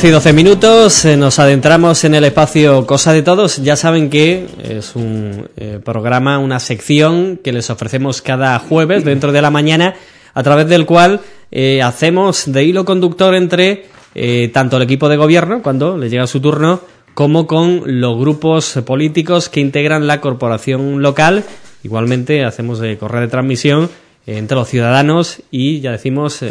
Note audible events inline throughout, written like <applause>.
12 y 12 minutos eh, nos adentramos en el espacio Cosa de Todos. Ya saben que es un eh, programa, una sección que les ofrecemos cada jueves dentro de la mañana, a través del cual eh, hacemos de hilo conductor entre tanto el equipo de gobierno, cuando le llega su turno, como con los grupos políticos que integran la corporación local. Igualmente hacemos de correo de transmisión entre los ciudadanos y ya decimos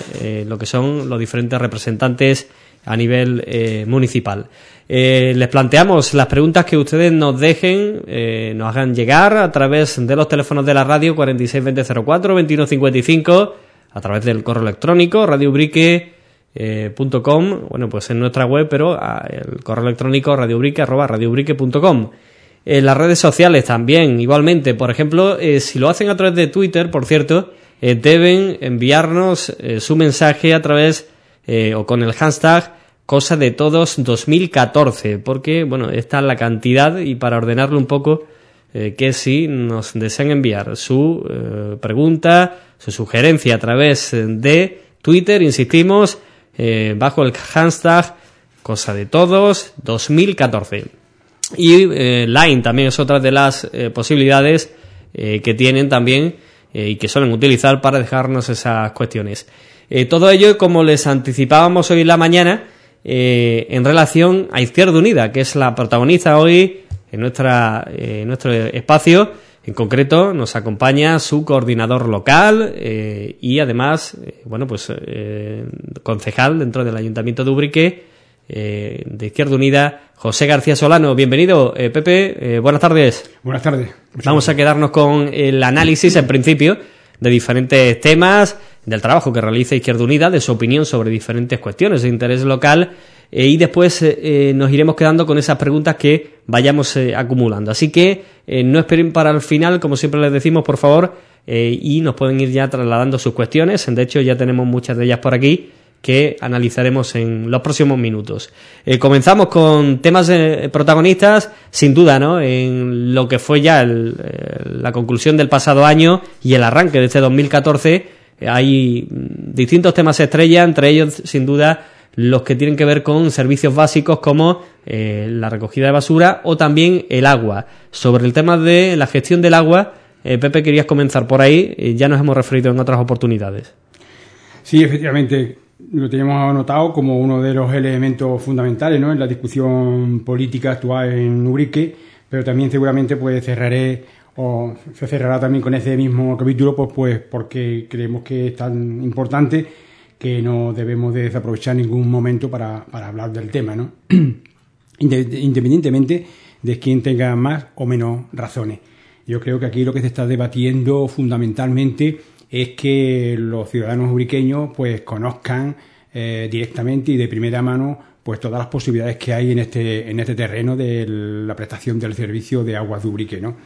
lo que son los diferentes representantes a nivel eh, municipal. Eh, les planteamos las preguntas que ustedes nos dejen, eh, nos hagan llegar a través de los teléfonos de la radio 462004 2155, a través del correo electrónico radiobrique.com, bueno, pues en nuestra web, pero ah, el correo electrónico radiobrique arroba radiobrique.com. En las redes sociales también, igualmente, por ejemplo, si lo hacen a través de Twitter, por cierto, deben enviarnos su mensaje a través o con el hashtag Cosa de Todos 2014, porque, bueno, esta es la cantidad y para ordenarlo un poco, eh, que si nos desean enviar su eh, pregunta, su sugerencia a través de Twitter, insistimos, eh, bajo el hashtag Cosa de Todos 2014. Y Line también es otra de las posibilidades que tienen también y que suelen utilizar para dejarnos esas cuestiones. todo ello, como les anticipábamos hoy en la mañana, eh, en relación a Izquierda Unida, que es la protagonista hoy en, nuestra, eh, nuestro espacio. En concreto, nos acompaña su coordinador local eh, y además, bueno, pues concejal dentro del Ayuntamiento de Ubrique de Izquierda Unida, José García Solano. Bienvenido, Pepe. buenas tardes. Buenas tardes. Vamos a quedarnos con el análisis, en principio, de diferentes temas del trabajo que realiza Izquierda Unida, de su opinión sobre diferentes cuestiones de interés local eh, y después eh, eh, nos iremos quedando con esas preguntas que vayamos acumulando. Así que no esperen para el final, como siempre les decimos, por favor, y nos pueden ir ya trasladando sus cuestiones. De hecho, ya tenemos muchas de ellas por aquí que analizaremos en los próximos minutos. comenzamos con temas protagonistas, sin duda, ¿no? En lo que fue ya la conclusión del pasado año y el arranque de este 2014 hay distintos temas estrella, entre ellos, sin duda, los que tienen que ver con servicios básicos como eh, la recogida de basura o también el agua. Sobre el tema de la gestión del agua, eh, Pepe, querías comenzar por ahí, eh, ya nos hemos referido en otras oportunidades. Sí, efectivamente, lo tenemos anotado como uno de los elementos fundamentales ¿no? en la discusión política actual en Ubrique, pero también seguramente pues cerraré o se cerrará también con ese mismo capítulo, pues, pues porque creemos que es tan importante que no debemos de desaprovechar ningún momento para, hablar del tema, ¿no? <clears throat> Independientemente de quién tenga más o menos razones. Yo creo que aquí lo que se está debatiendo fundamentalmente es que los ciudadanos ubriqueños pues conozcan eh, directamente y de primera mano pues todas las posibilidades que hay en este, en este terreno de la prestación del servicio de aguas de Ubrique, ¿no?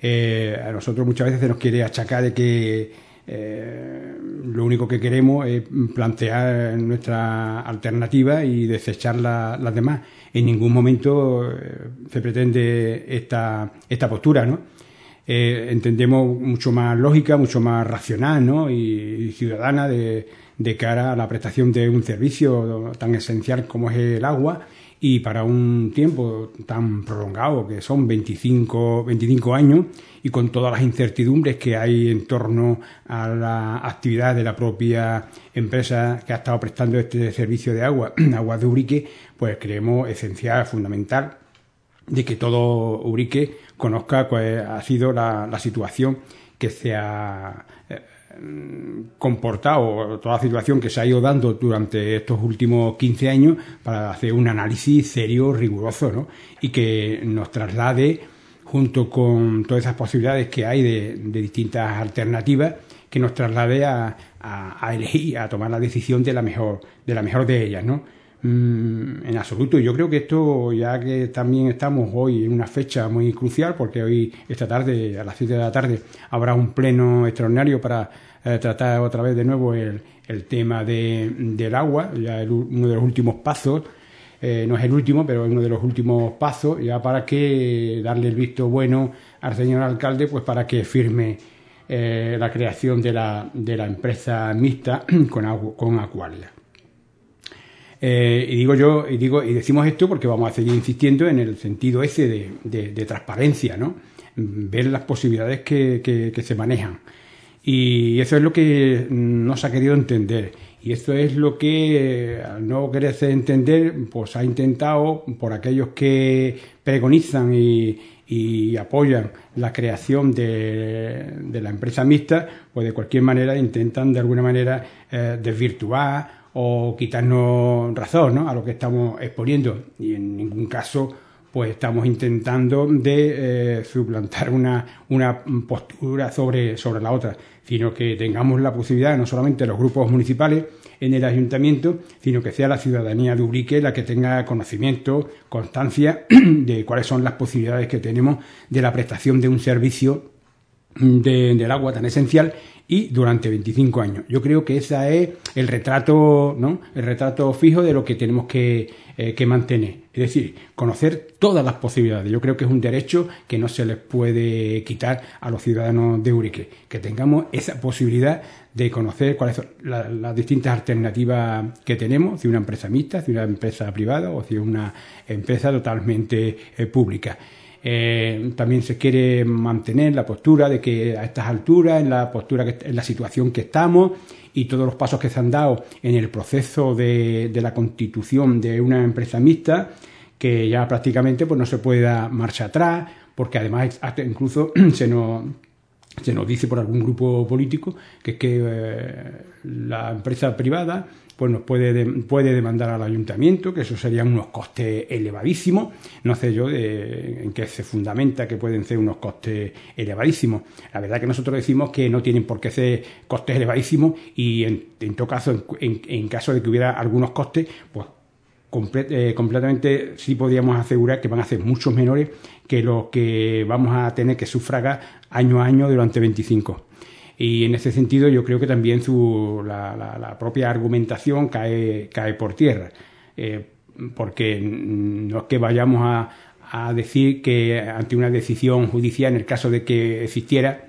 Eh, a nosotros muchas veces se nos quiere achacar de que eh, lo único que queremos es plantear nuestra alternativa y desechar las demás. En ningún momento eh, se pretende esta, esta postura, ¿no? entendemos mucho más lógica, mucho más racional ¿no? y, ciudadana de, cara a la prestación de un servicio tan esencial como es el agua y para un tiempo tan prolongado que son 25, 25 años y con todas las incertidumbres que hay en torno a la actividad de la propia empresa que ha estado prestando este servicio de agua, <clears throat> agua de Ubrique, pues creemos esencial, fundamental, de que todo Ubrique conozca cuál ha sido la, la situación que se ha comportado, toda la situación que se ha ido dando durante estos últimos 15 años para hacer un análisis serio, riguroso, ¿no? Y que nos traslade, junto con todas esas posibilidades que hay de, distintas alternativas, que nos traslade a, a, elegir, a tomar la decisión de la mejor de, la mejor de ellas, ¿no? Mm, en absoluto, yo creo que esto, ya que también estamos hoy en una fecha muy crucial, porque hoy, esta tarde, a las 7 de la tarde, habrá un pleno extraordinario para eh, tratar otra vez de nuevo el, tema de, del agua, ya uno de los últimos pasos, eh, no es el último, pero es uno de los últimos pasos, ya para que darle el visto bueno al señor alcalde, pues para que firme eh, la creación de la, de la empresa mixta <clears throat> con, con Acualia. Eh, y digo yo, y digo, y decimos esto porque vamos a seguir insistiendo en el sentido ese de, de, transparencia, ¿no? Ver las posibilidades que, que, se manejan. Y eso es lo que no se ha querido entender. Y esto es lo que, al no quererse entender, pues ha intentado, por aquellos que pregonizan y, apoyan la creación de, la empresa mixta, pues de cualquier manera intentan de alguna manera eh, desvirtuar o quitarnos razón a lo que estamos exponiendo. Y en ningún caso pues estamos intentando de eh, suplantar una, una postura sobre, sobre la otra, sino que tengamos la posibilidad, no solamente los grupos municipales, en el ayuntamiento, sino que sea la ciudadanía de Ubrique la que tenga conocimiento, constancia <clears throat> de cuáles son las posibilidades que tenemos de la prestación de un servicio del agua tan esencial y durante 25 años. Yo creo que ese es el retrato, ¿no? El retrato fijo de lo que tenemos que, eh, que, mantener. Es decir, conocer todas las posibilidades. Yo creo que es un derecho que no se les puede quitar a los ciudadanos de Urique. Que tengamos esa posibilidad de conocer cuáles son las distintas alternativas que tenemos, si una empresa mixta, si una empresa privada o si una empresa totalmente eh, pública. Eh, también se quiere mantener la postura de que a estas alturas, en la postura, que, en la situación que estamos y todos los pasos que se han dado en el proceso de, la constitución de una empresa mixta, que ya prácticamente pues no se puede dar marcha atrás, porque además incluso <clears throat> se nos se nos dice por algún grupo político que es que eh, la empresa privada pues nos puede, puede demandar al ayuntamiento, que eso serían unos costes elevadísimos. No sé yo en qué se fundamenta que pueden ser unos costes elevadísimos. La verdad que nosotros decimos que no tienen por qué ser costes elevadísimos y en, todo caso, en, caso de que hubiera algunos costes, pues eh, completamente sí podríamos asegurar que van a ser muchos menores que los que vamos a tener que sufragar año a año durante 25. Y en ese sentido yo creo que también su, la, propia argumentación cae, cae por tierra, eh, porque no es que vayamos a, decir que ante una decisión judicial, en el caso de que existiera,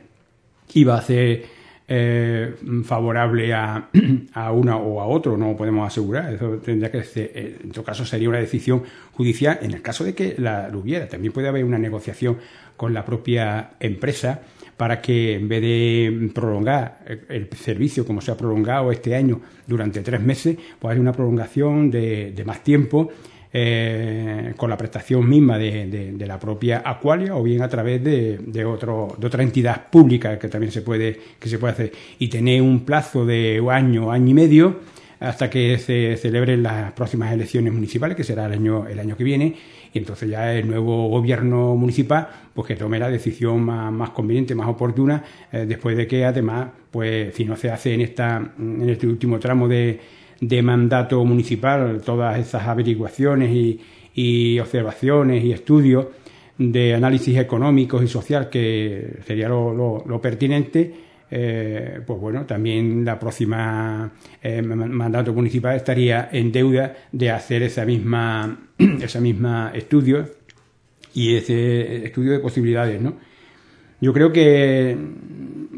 iba a ser eh, favorable a, a una o a otro, no podemos asegurar. Eso tendría que ser, eh, en todo caso sería una decisión judicial en el caso de que la hubiera. También puede haber una negociación con la propia empresa para que en vez de prolongar el servicio como se ha prolongado este año durante tres meses, pues haya una prolongación de, más tiempo eh, con la prestación misma de, la propia Aqualia o bien a través de, otro, de otra entidad pública que también se puede, que se puede hacer. Y tener un plazo de año, año y medio hasta que se celebren las próximas elecciones municipales, que será el año, el año que viene, y entonces ya el nuevo gobierno municipal pues que tome la decisión más, conveniente, más oportuna, eh, después de que además, pues si no se hace en, esta, en este último tramo de, de mandato municipal todas esas averiguaciones y, y observaciones y estudios de análisis económicos y social que sería lo, lo pertinente, eh, pues bueno, también la próxima eh, mandato municipal estaría en deuda de hacer esa misma, <clears throat> esa misma estudio y ese estudio de posibilidades, ¿no? Yo creo que,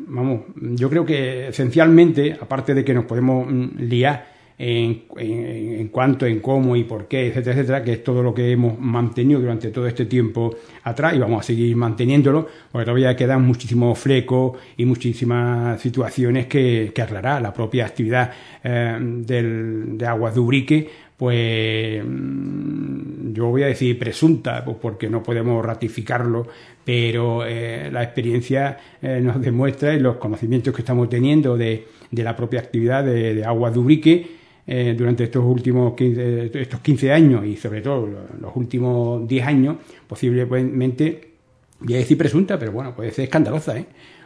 vamos, yo creo que esencialmente, aparte de que nos podemos mm, liar en, en, cuanto, en cómo y por qué, etcétera, etcétera, que es todo lo que hemos mantenido durante todo este tiempo atrás y vamos a seguir manteniéndolo, porque todavía quedan muchísimos flecos y muchísimas situaciones que, que aclarar. La propia actividad eh, del, de aguas de pues mm, yo voy a decir presunta, pues porque no podemos ratificarlo, pero eh, la experiencia eh, nos demuestra y los conocimientos que estamos teniendo de, de la propia actividad de, de aguas eh, durante estos últimos 15, estos 15 años y sobre todo los últimos 10 años, posiblemente, voy a decir presunta, pero bueno, puede ser escandalosa, ¿eh?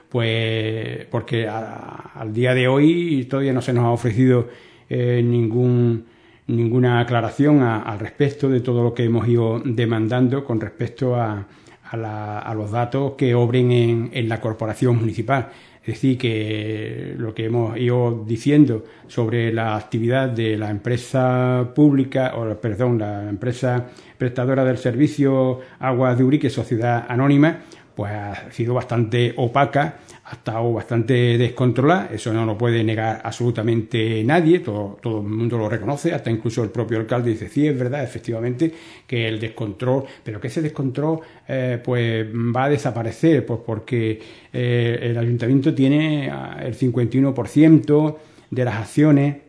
Pues porque al día de hoy todavía no se nos ha ofrecido eh, ningún ninguna aclaración al respecto de todo lo que hemos ido demandando con respecto a, a, los datos que obren en, en la corporación municipal. Es decir, que lo que hemos ido diciendo sobre la actividad de la empresa pública, o perdón, la empresa prestadora del servicio Aguas de Urique, Sociedad Anónima, pues ha sido bastante opaca, ha estado bastante descontrolada, eso no lo puede negar absolutamente nadie, todo, todo el mundo lo reconoce, hasta incluso el propio alcalde dice, sí, es verdad, efectivamente, que el descontrol, pero que ese descontrol eh, pues va a desaparecer, pues porque eh, el ayuntamiento tiene ah, el 51% de las acciones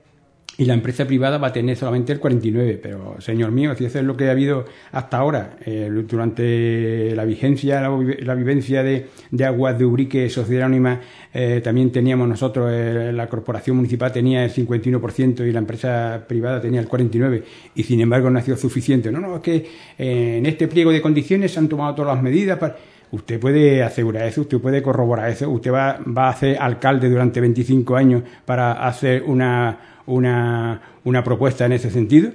y la empresa privada va a tener solamente el 49. Pero, señor mío, si eso es lo que ha habido hasta ahora, eh, durante la vigencia, la, vivencia de, Aguas de Ubrique, Sociedad Anónima, eh, también teníamos nosotros, eh, la corporación municipal tenía el 51% y la empresa privada tenía el 49%, y sin embargo no ha sido suficiente. No, no, es que en este pliego de condiciones se han tomado todas las medidas para Usted puede asegurar eso, usted puede corroborar eso, usted va, va a ser alcalde durante 25 años para hacer una, una, una propuesta en ese sentido.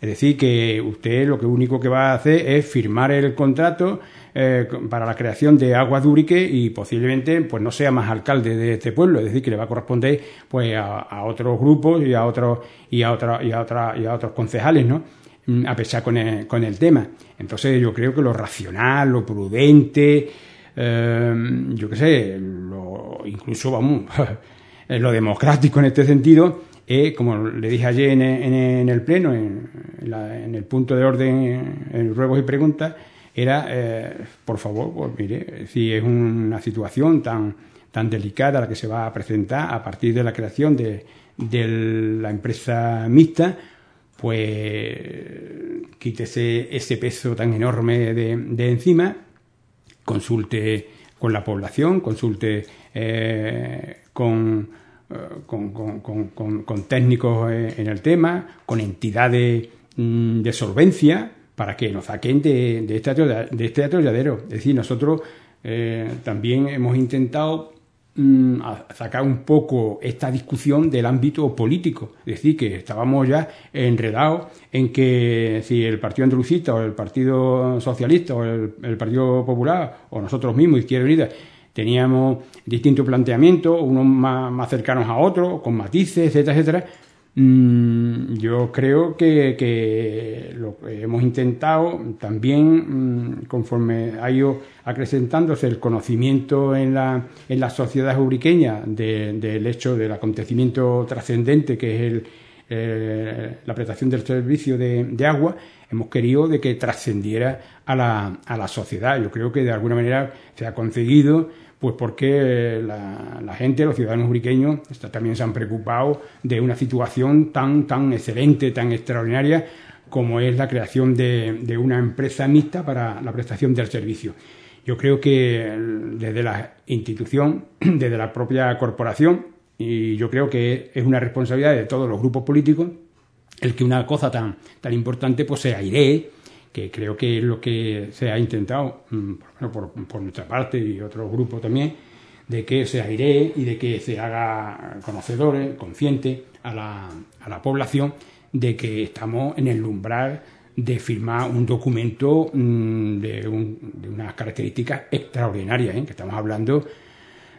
Es decir, que usted lo que único que va a hacer es firmar el contrato eh, para la creación de Aguas Dúrique y posiblemente pues no sea más alcalde de este pueblo, es decir, que le va a corresponder pues a, otros grupos y a otros y a otra, y a otra, y a otros concejales, ¿no? Mm, a pesar con el, con el tema. Entonces yo creo que lo racional, lo prudente, eh, yo qué sé, lo, incluso vamos, <laughs> lo democrático en este sentido eh, como le dije ayer en, el Pleno, en, el punto de orden, en ruegos y preguntas, era, eh, por favor, pues mire, si es una situación tan, tan delicada la que se va a presentar a partir de la creación de, la empresa mixta, pues quítese ese peso tan enorme de, encima, consulte con la población, consulte eh, con eh, con, con, técnicos eh, en el tema, con entidades mm, de solvencia, para que nos saquen de, este, de este atolladero. Es decir, nosotros eh, también hemos intentado mm, sacar un poco esta discusión del ámbito político. Es decir, que estábamos ya enredados en que si el Partido Andalucista o el Partido Socialista o el, el Partido Popular o nosotros mismos, Izquierda Unida, teníamos distintos planteamientos, unos más, cercanos a otros, con matices, etcétera, etcétera. Mm, yo creo que, lo que hemos intentado también, mm, conforme ha ido acrecentándose el conocimiento en la, en la sociedad ubriqueña del hecho del acontecimiento trascendente que es el, eh, la prestación del servicio de, de, agua, hemos querido de que trascendiera a la, a la sociedad. Yo creo que de alguna manera se ha conseguido pues porque la, gente, los ciudadanos uriqueños, también se han preocupado de una situación tan, tan excelente, tan extraordinaria como es la creación de, una empresa mixta para la prestación del servicio. Yo creo que desde la institución, <clears throat> desde la propia corporación, y yo creo que es una responsabilidad de todos los grupos políticos el que una cosa tan, tan importante pues se airee que creo que es lo que se ha intentado, mm, por, por, nuestra parte y otros grupos también, de que se airee y de que se haga conocedores, consciente a la, a la población de que estamos en el umbral de firmar un documento mm, de, unas características extraordinarias, ¿eh? que estamos hablando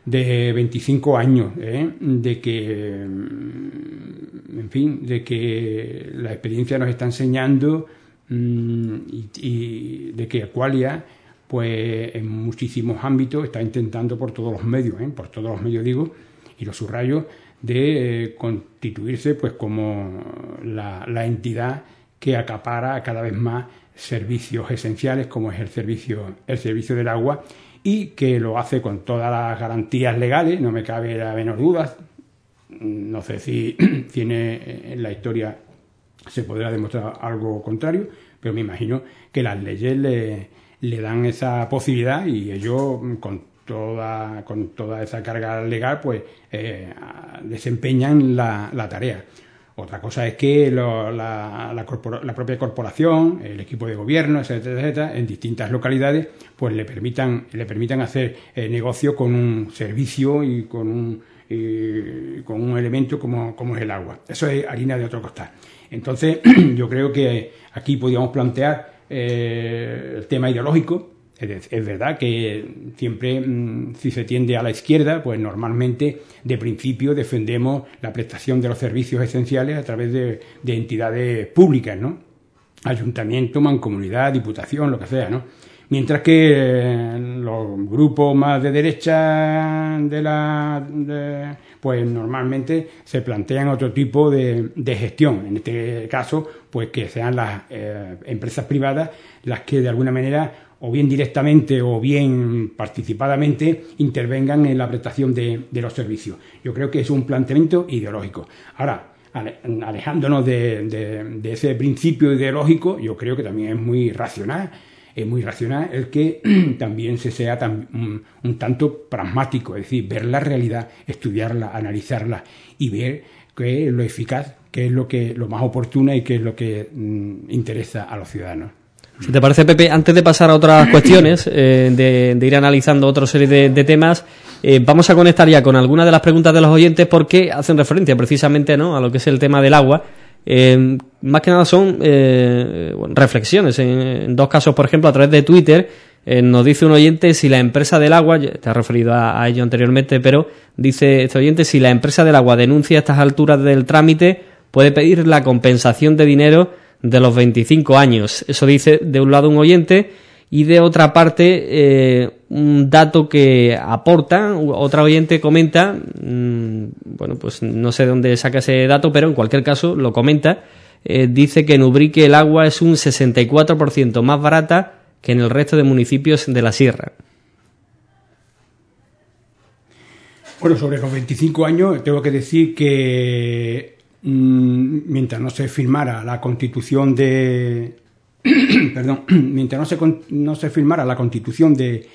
de 25 años, ¿eh? de que, mm, en fin, de que la experiencia nos está enseñando Mm, y, de que Aqualia, pues en muchísimos ámbitos está intentando por todos los medios, ¿eh? por todos los medios digo, y los subrayos, de eh, constituirse pues como la, entidad que acapara cada vez más servicios esenciales como es el servicio, el servicio del agua y que lo hace con todas las garantías legales, no me cabe la menor duda. No sé si <clears throat> tiene en la historia se podrá demostrar algo contrario, pero me imagino que las leyes le, dan esa posibilidad y ellos con toda, con toda esa carga legal pues eh, desempeñan la, tarea. Otra cosa es que la, la, propia corporación, el equipo de gobierno, etcétera, etcétera, en distintas localidades, pues le permitan, le permitan hacer eh, negocio con un servicio y con un, con un elemento como, como es el agua. Eso es harina de otro costal. Entonces, <clears throat> yo creo que aquí podríamos plantear eh, el tema ideológico. Es, verdad que siempre, mm, si se tiende a la izquierda, pues normalmente, de principio, defendemos la prestación de los servicios esenciales a través de, entidades públicas, ¿no? Ayuntamiento, mancomunidad, diputación, lo que sea, ¿no? Mientras que eh, los grupos más de derecha de la pues normalmente se plantean otro tipo de, gestión. En este caso, pues que sean las eh, empresas privadas las que de alguna manera o bien directamente o bien participadamente intervengan en la prestación de, los servicios. Yo creo que es un planteamiento ideológico. Ahora, alejándonos de, ese principio ideológico, yo creo que también es muy racional es muy racional el que <clears throat> también se sea un, tanto pragmático, es decir, ver la realidad, estudiarla, analizarla y ver qué es lo eficaz, qué es lo que lo más oportuno y qué es lo que mm, interesa a los ciudadanos. Si te parece, Pepe, antes de pasar a otras <clears throat> cuestiones, eh, de, ir analizando otra serie de, temas, eh, vamos a conectar ya con algunas de las preguntas de los oyentes porque hacen referencia precisamente ¿no? a lo que es el tema del agua eh, más que nada son eh, reflexiones. En, dos casos, por ejemplo, a través de Twitter, eh, nos dice un oyente si la empresa del agua, te has referido a, ello anteriormente, pero dice este oyente si la empresa del agua denuncia a estas alturas del trámite, puede pedir la compensación de dinero de los 25 años. Eso dice de un lado un oyente y de otra parte, eh, un dato que aporta, otra oyente comenta, mm, bueno, pues no sé dónde saca ese dato, pero en cualquier caso lo comenta, eh, dice que en Ubrique el agua es un 64% más barata que en el resto de municipios de la sierra. Bueno, sobre los 25 años, tengo que decir que mm, mientras no se firmara la constitución de, <coughs> perdón, <coughs> mientras no se, no se firmara la constitución de,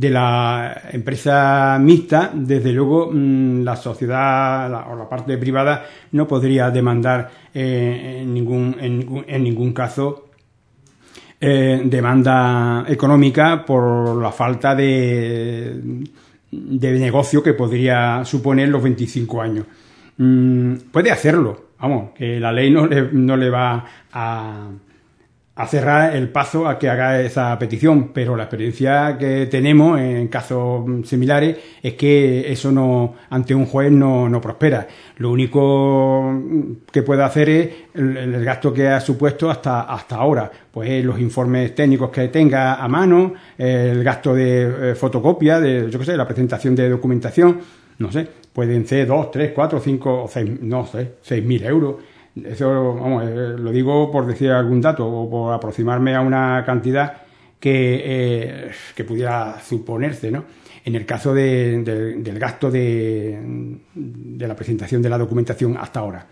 de la empresa mixta, desde luego mm, la sociedad o la parte privada no podría demandar eh, en, ningún, en, caso eh, demanda económica por la falta de, de negocio que podría suponer los 25 años. Mm, puede hacerlo, vamos, que la ley no no le va a a cerrar el paso a que haga esa petición, pero la experiencia que tenemos en casos similares es que eso no ante un juez no, prospera. Lo único que puede hacer es el, gasto que ha supuesto hasta hasta ahora, pues los informes técnicos que tenga a mano, el gasto de eh, fotocopia, de yo qué sé, la presentación de documentación, no sé, pueden ser dos, tres, cuatro, cinco, seis, no sé, seis mil euros eso, vamos, eh, lo digo por decir algún dato o por aproximarme a una cantidad que, eh, que pudiera suponerse, ¿no? En el caso del gasto de, de, la presentación de la documentación hasta ahora.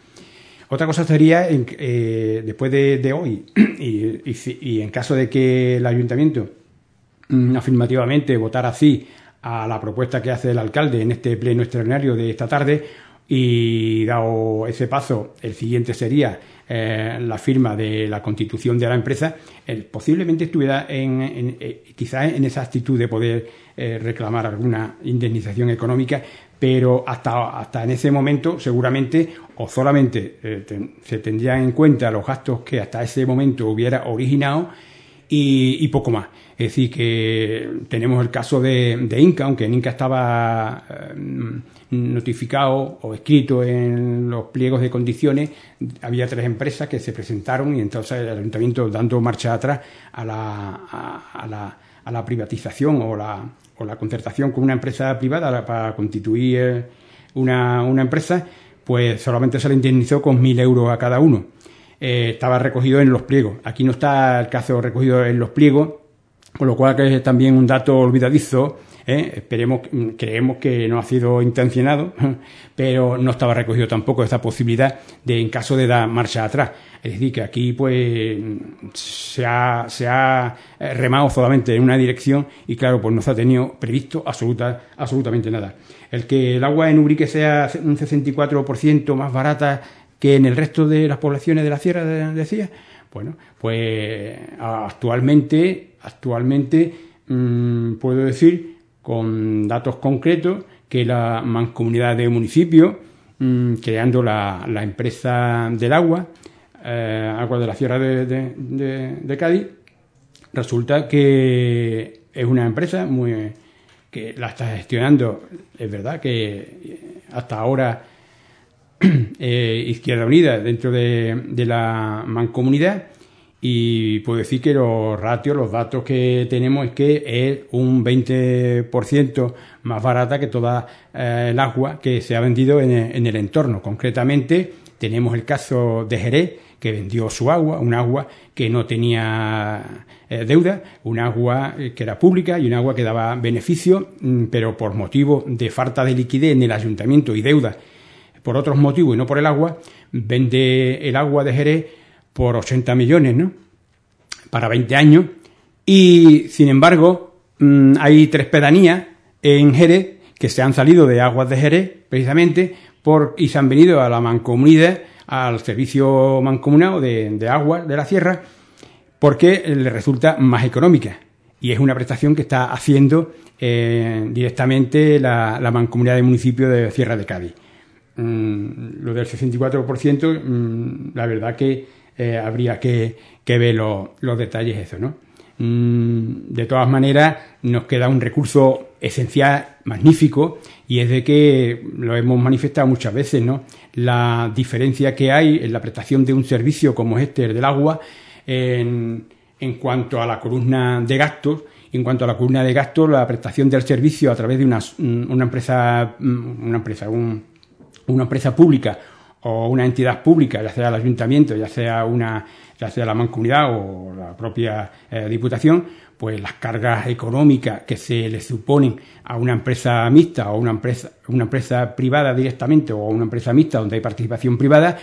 Otra cosa sería, eh, después de, hoy, <clears throat> y, y, en caso de que el ayuntamiento mm, afirmativamente votara sí a la propuesta que hace el alcalde en este pleno extraordinario de esta tarde, y dado ese paso, el siguiente sería eh, la firma de la constitución de la empresa, él posiblemente estuviera en, en eh, quizás en esa actitud de poder eh, reclamar alguna indemnización económica, pero hasta, hasta en ese momento seguramente o solamente se tendrían en cuenta los gastos que hasta ese momento hubiera originado y, poco más. Es decir, que tenemos el caso de, Inca, aunque en Inca estaba notificado o escrito en los pliegos de condiciones, había tres empresas que se presentaron y entonces el ayuntamiento dando marcha atrás a la, a, la, a la privatización o la, o la concertación con una empresa privada para constituir una, una empresa, pues solamente se le indemnizó con mil euros a cada uno. Eh, estaba recogido en los pliegos. Aquí no está el caso recogido en los pliegos, con lo cual que es también un dato olvidadizo ¿eh? esperemos, creemos que no ha sido intencionado, <laughs> pero no estaba recogido tampoco esa posibilidad de en caso de dar marcha atrás. Es decir, que aquí pues se ha, se ha remado solamente en una dirección y claro, pues no se ha tenido previsto absoluta, absolutamente nada. El que el agua en Ubrique sea un 64% más barata que en el resto de las poblaciones de la sierra, decía, bueno, pues actualmente, actualmente mm, puedo decir con datos concretos que la mancomunidad de municipios, mm, creando la, empresa del agua, eh, Agua de la Sierra de, Cádiz, resulta que es una empresa muy que la está gestionando, es verdad que hasta ahora <clears throat> eh, Izquierda Unida dentro de, la mancomunidad y puedo decir que los ratios, los datos que tenemos es que es un 20% más barata que toda eh, el agua que se ha vendido en el, entorno. Concretamente, tenemos el caso de Jerez, que vendió su agua, un agua que no tenía eh, deuda, un agua eh, que era pública y un agua que daba beneficio, mm, pero por motivo de falta de liquidez en el ayuntamiento y deuda por otros motivos y no por el agua, vende el agua de Jerez por 80 millones, ¿no? Para 20 años. Y, sin embargo, mm, hay tres pedanías en Jerez que se han salido de aguas de Jerez, precisamente, por, y se han venido a la mancomunidad, al servicio mancomunado de, de agua de la sierra, porque le resulta más económica. Y es una prestación que está haciendo eh, directamente la, mancomunidad de municipio de Sierra de Cádiz. Mm, lo del 64%, mm, la verdad que eh, habría que, ver los detalles eso, ¿no? Mm, de todas maneras, nos queda un recurso esencial, magnífico, y es de que lo hemos manifestado muchas veces, ¿no? La diferencia que hay en la prestación de un servicio como este, el del agua, en, en cuanto a la columna de gastos, en cuanto a la columna de gastos, la prestación del servicio a través de una, una empresa, una empresa, una empresa pública o una entidad pública, ya sea el ayuntamiento, ya sea una, ya sea la mancomunidad o la propia eh, diputación, pues las cargas económicas que se le suponen a una empresa mixta o una empresa, una empresa privada directamente o una empresa mixta donde hay participación privada,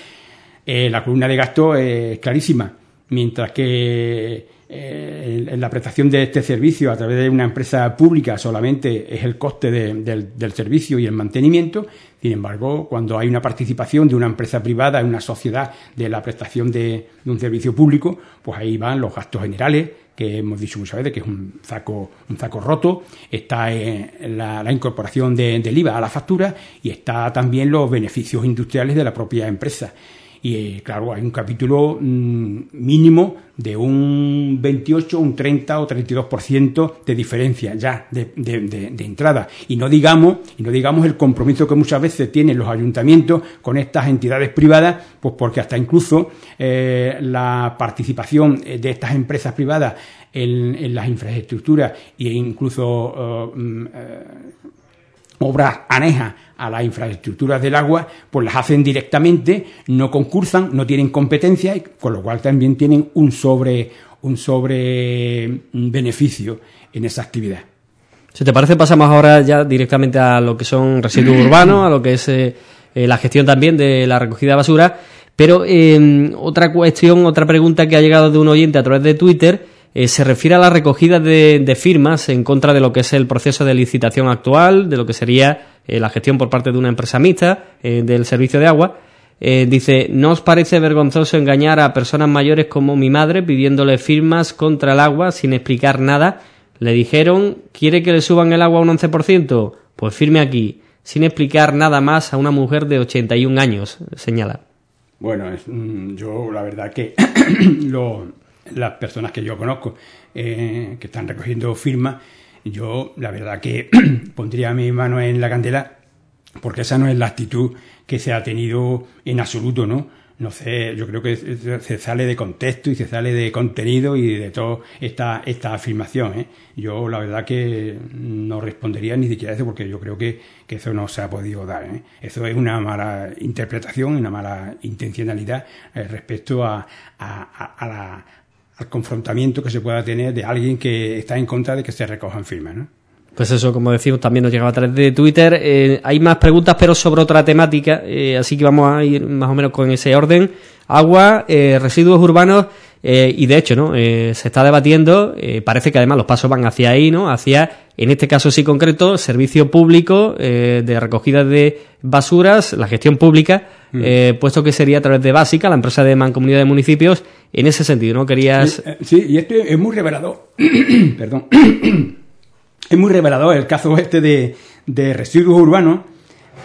eh, la columna de gasto es clarísima. Mientras que eh, en la prestación de este servicio a través de una empresa pública solamente es el coste del, servicio y el mantenimiento. Sin embargo, cuando hay una participación de una empresa privada en una sociedad de la prestación de, un servicio público, pues ahí van los gastos generales, que hemos dicho muchas veces que es un saco, un saco roto, está la, la, incorporación del IVA a la factura y está también los beneficios industriales de la propia empresa. Y eh, claro, hay un capítulo mm, mínimo de un 28, un 30 o 32% de diferencia ya de, entrada. Y no digamos, y no digamos el compromiso que muchas veces tienen los ayuntamientos con estas entidades privadas, pues porque hasta incluso eh, la participación de estas empresas privadas en, las infraestructuras e incluso eh, mm, obras anejas a las infraestructuras del agua, pues las hacen directamente, no concursan, no tienen competencia, y con lo cual también tienen un sobre, un sobre beneficio en esa actividad. Si te parece, pasamos ahora ya directamente a lo que son residuos <clears throat> urbanos, a lo que es eh, eh, la gestión también de la recogida de basura. Pero eh, otra cuestión, otra pregunta que ha llegado de un oyente a través de Twitter eh, se refiere a la recogida de, firmas en contra de lo que es el proceso de licitación actual, de lo que sería eh, la gestión por parte de una empresa mixta eh, del servicio de agua. dice, ¿no os parece vergonzoso engañar a personas mayores como mi madre pidiéndole firmas contra el agua sin explicar nada? Le dijeron, ¿quiere que le suban el agua un 11%? Pues firme aquí, sin explicar nada más a una mujer de 81 años, señala. Bueno, mm, yo la verdad que <clears throat> lo, las personas que yo conozco eh, que están recogiendo firmas, yo la verdad que <clears throat> pondría mi mano en la candela porque esa no es la actitud que se ha tenido en absoluto, ¿no? no sé, yo creo que se sale de contexto y se sale de contenido y de toda esta, esta afirmación. ¿eh? Yo la verdad que no respondería ni siquiera eso porque yo creo que, eso no se ha podido dar. ¿eh? Eso es una mala interpretación, una mala intencionalidad eh, respecto a, la, al confrontamiento que se pueda tener de alguien que está en contra de que se recojan firmas. ¿no? Pues eso, como decimos, también nos llegaba a través de Twitter. Eh, hay más preguntas, pero sobre otra temática, eh, así que vamos a ir más o menos con ese orden. Agua, eh, residuos urbanos, y de hecho, ¿no? se está debatiendo, parece que además los pasos van hacia ahí, ¿no? Hacia, en este caso sí concreto, servicio público de recogida de basuras, la gestión pública, mm. puesto que sería a través de Básica, la empresa de Mancomunidad de Municipios, en ese sentido, ¿no? Querías... Sí, y esto es muy revelador. <coughs> Perdón. <coughs> Es muy revelador el caso este de, residuos urbanos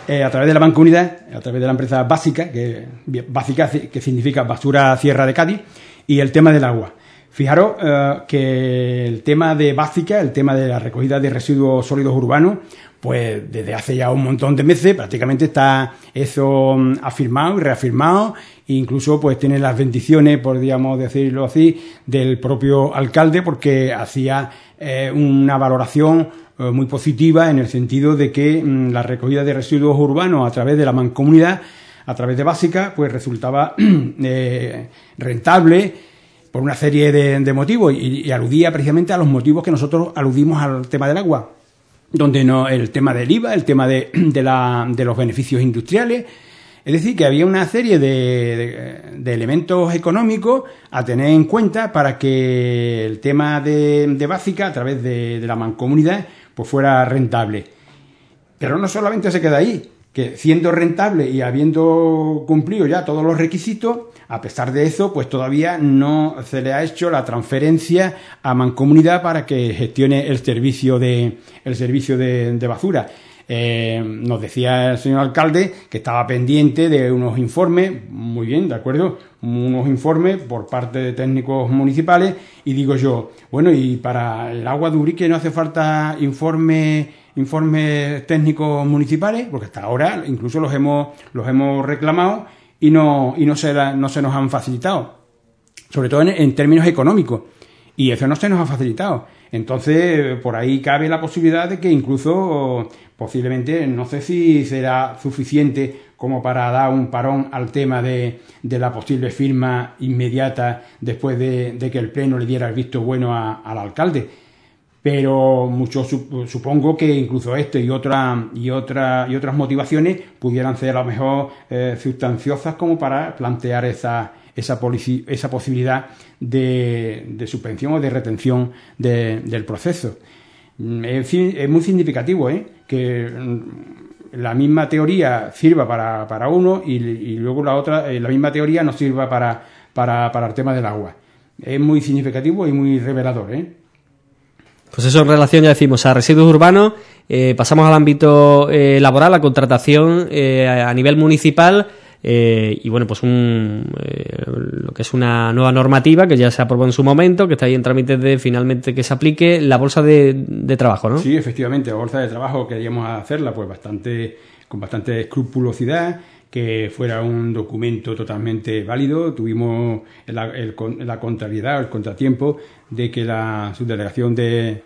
eh, a través de la Banca Unidad, a través de la empresa básica, que, básica que significa basura Sierra de Cádiz, y el tema del agua. Fijaros eh, que el tema de básica, el tema de la recogida de residuos sólidos urbanos, pues desde hace ya un montón de meses prácticamente está eso mm, afirmado y reafirmado incluso pues tiene las bendiciones, podríamos decirlo así, del propio alcalde porque hacía eh, una valoración eh, muy positiva en el sentido de que mm, la recogida de residuos urbanos a través de la mancomunidad, a través de Básica, pues resultaba <clears throat> eh, rentable por una serie de, motivos y, aludía precisamente a los motivos que nosotros aludimos al tema del agua, donde no el tema del IVA, el tema de, <clears throat> de, la, de los beneficios industriales, es decir, que había una serie de, elementos económicos a tener en cuenta para que el tema de, básica, a través de, la mancomunidad, pues fuera rentable. Pero no solamente se queda ahí, que siendo rentable y habiendo cumplido ya todos los requisitos, a pesar de eso, pues todavía no se le ha hecho la transferencia a mancomunidad para que gestione el servicio de, el servicio de basura. Eh, nos decía el señor alcalde que estaba pendiente de unos informes, muy bien, de acuerdo, unos informes por parte de técnicos municipales y digo yo, bueno, y para el agua de Urique no hace falta informes informes técnicos municipales, porque hasta ahora incluso los hemos, los hemos reclamado y no, y no, se, no se nos han facilitado, sobre todo en términos económicos. Y eso no se nos ha facilitado. Entonces, por ahí cabe la posibilidad de que incluso posiblemente, no sé si será suficiente como para dar un parón al tema de, la posible firma inmediata después de, que el Pleno le diera el visto bueno al alcalde. Pero mucho supongo que incluso esto y, otra, y, otra, y otras motivaciones pudieran ser a lo mejor eh, sustanciosas como para plantear esa, esa, esa posibilidad de, de, suspensión o de retención del proceso. Fin, es muy significativo ¿eh? que mm, la misma teoría sirva para, para uno y, luego la otra, eh, la misma teoría no sirva para, para, para, el tema del agua. Es muy significativo y muy revelador. ¿eh? Pues eso en relación, ya decimos, a residuos urbanos, eh, pasamos al ámbito laboral, la contratación a nivel municipal eh, y bueno, pues un, eh, lo que es una nueva normativa que ya se aprobó en su momento, que está ahí en trámite de finalmente que se aplique la bolsa de, trabajo, ¿no? Sí, efectivamente, la bolsa de trabajo queríamos hacerla pues bastante con bastante escrupulosidad que fuera un documento totalmente válido. Tuvimos la, la contrariedad, el contratiempo de que la subdelegación de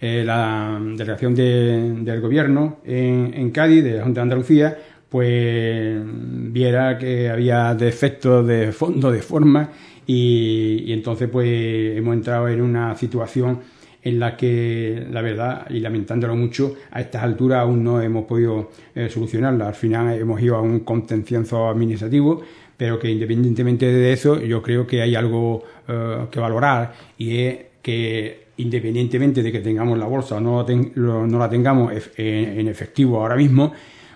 eh, la delegación del gobierno en, en Cádiz, de la Junta de Andalucía, pues viera que había defectos de fondo, de forma, y, entonces pues hemos entrado en una situación en la que, la verdad, y lamentándolo mucho, a estas alturas aún no hemos podido eh, solucionarla. Al final hemos ido a un contencioso administrativo, pero que independientemente de eso, yo creo que hay algo eh, que valorar y es que independientemente de que tengamos la bolsa o no, no la tengamos en efectivo ahora mismo,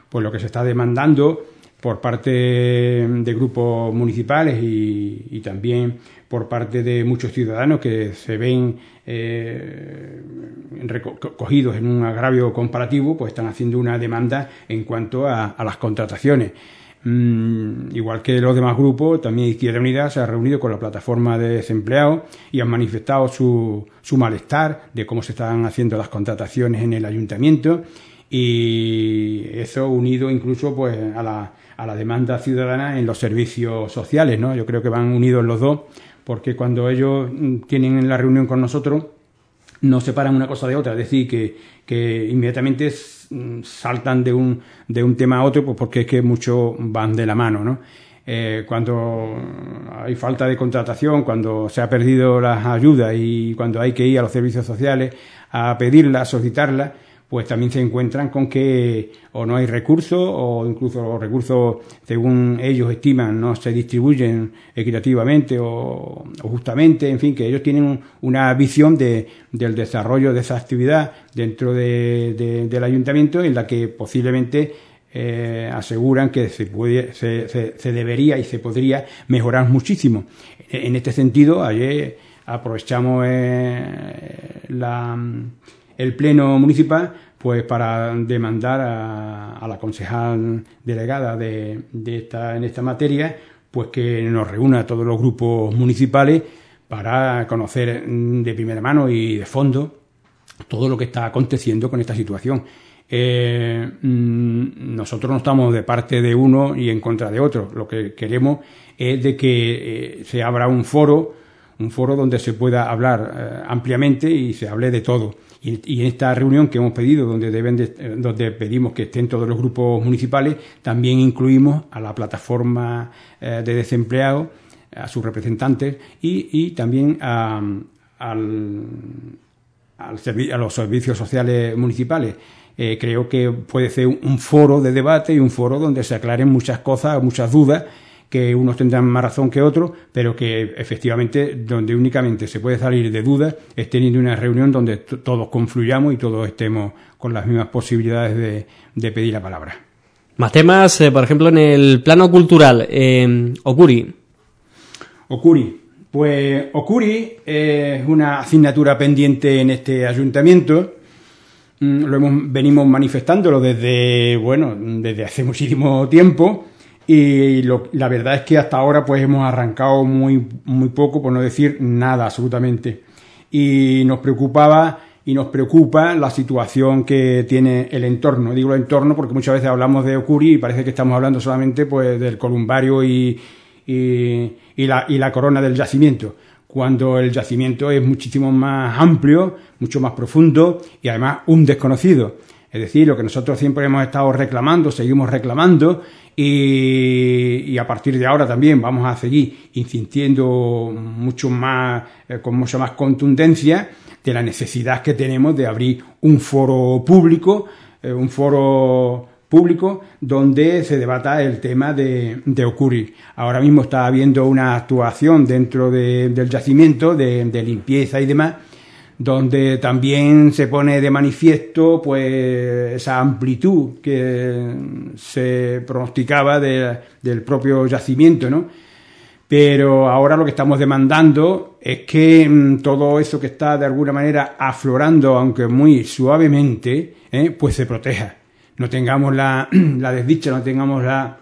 pues lo que se está demandando por parte de grupos municipales y, también por parte de muchos ciudadanos que se ven eh, cogidos en un agravio comparativo, pues están haciendo una demanda en cuanto a, las contrataciones. Mm, igual que los demás grupos, también Izquierda Unida se ha reunido con la plataforma de desempleados y han manifestado su, su malestar de cómo se están haciendo las contrataciones en el ayuntamiento y eso unido incluso pues a la, a la demanda ciudadana en los servicios sociales, ¿no? Yo creo que van unidos los dos porque cuando ellos mm, tienen la reunión con nosotros no separan una cosa de otra, es decir, que, que inmediatamente mm, saltan de un, de un tema a otro pues porque es que muchos van de la mano, ¿no? Eh, cuando hay falta de contratación, cuando se ha perdido las ayudas y cuando hay que ir a los servicios sociales a pedirlas, a solicitarlas, pues también se encuentran con que o no hay recursos o incluso los recursos, según ellos estiman, no se distribuyen equitativamente o, justamente, en fin, que ellos tienen una visión de, del desarrollo de esa actividad dentro del ayuntamiento en la que posiblemente eh, aseguran que se, puede, se, se, debería y se podría mejorar muchísimo. En este sentido, ayer aprovechamos eh, la el Pleno Municipal pues para demandar a, la concejal delegada de, esta, en esta materia pues que nos reúna a todos los grupos municipales para conocer de primera mano y de fondo todo lo que está aconteciendo con esta situación. Eh, mm, nosotros no estamos de parte de uno y en contra de otro. Lo que queremos es de que eh, se abra un foro, un foro donde se pueda hablar eh, ampliamente y se hable de todo. Y, en esta reunión que hemos pedido, donde deben donde pedimos que estén todos los grupos municipales, también incluimos a la plataforma de desempleados, a sus representantes y, también a, al, a los servicios sociales municipales. Eh, creo que puede ser un foro de debate y un foro donde se aclaren muchas cosas, muchas dudas, que unos tendrán más razón que otros, pero que efectivamente donde únicamente se puede salir de dudas es teniendo una reunión donde todos confluyamos y todos estemos con las mismas posibilidades de, pedir la palabra. Más temas, eh, por ejemplo, en el plano cultural, eh, Okuri. Okuri. Pues Okuri es una asignatura pendiente en este ayuntamiento Mm, lo hemos, venimos manifestándolo desde, bueno, desde hace <laughs> muchísimo tiempo y la verdad es que hasta ahora pues hemos arrancado muy, muy poco, por no decir nada absolutamente. Y nos preocupaba y nos preocupa la situación que tiene el entorno. Digo el entorno porque muchas veces hablamos de Ocuri y parece que estamos hablando solamente pues del columbario y, y, la, y la corona del yacimiento cuando el yacimiento es muchísimo más amplio, mucho más profundo y además un desconocido. Es decir, lo que nosotros siempre hemos estado reclamando, seguimos reclamando y, a partir de ahora también vamos a seguir insistiendo mucho más, eh, con mucha más contundencia de la necesidad que tenemos de abrir un foro público, eh, un foro público donde se debata el tema de, ocurrir. Ahora mismo está habiendo una actuación dentro del yacimiento de, limpieza y demás, donde también se pone de manifiesto pues esa amplitud que se pronosticaba del propio yacimiento, ¿no? Pero ahora lo que estamos demandando es que mm, todo eso que está de alguna manera aflorando, aunque muy suavemente, ¿eh? pues se proteja no tengamos la, <clears throat> desdicha, no tengamos la,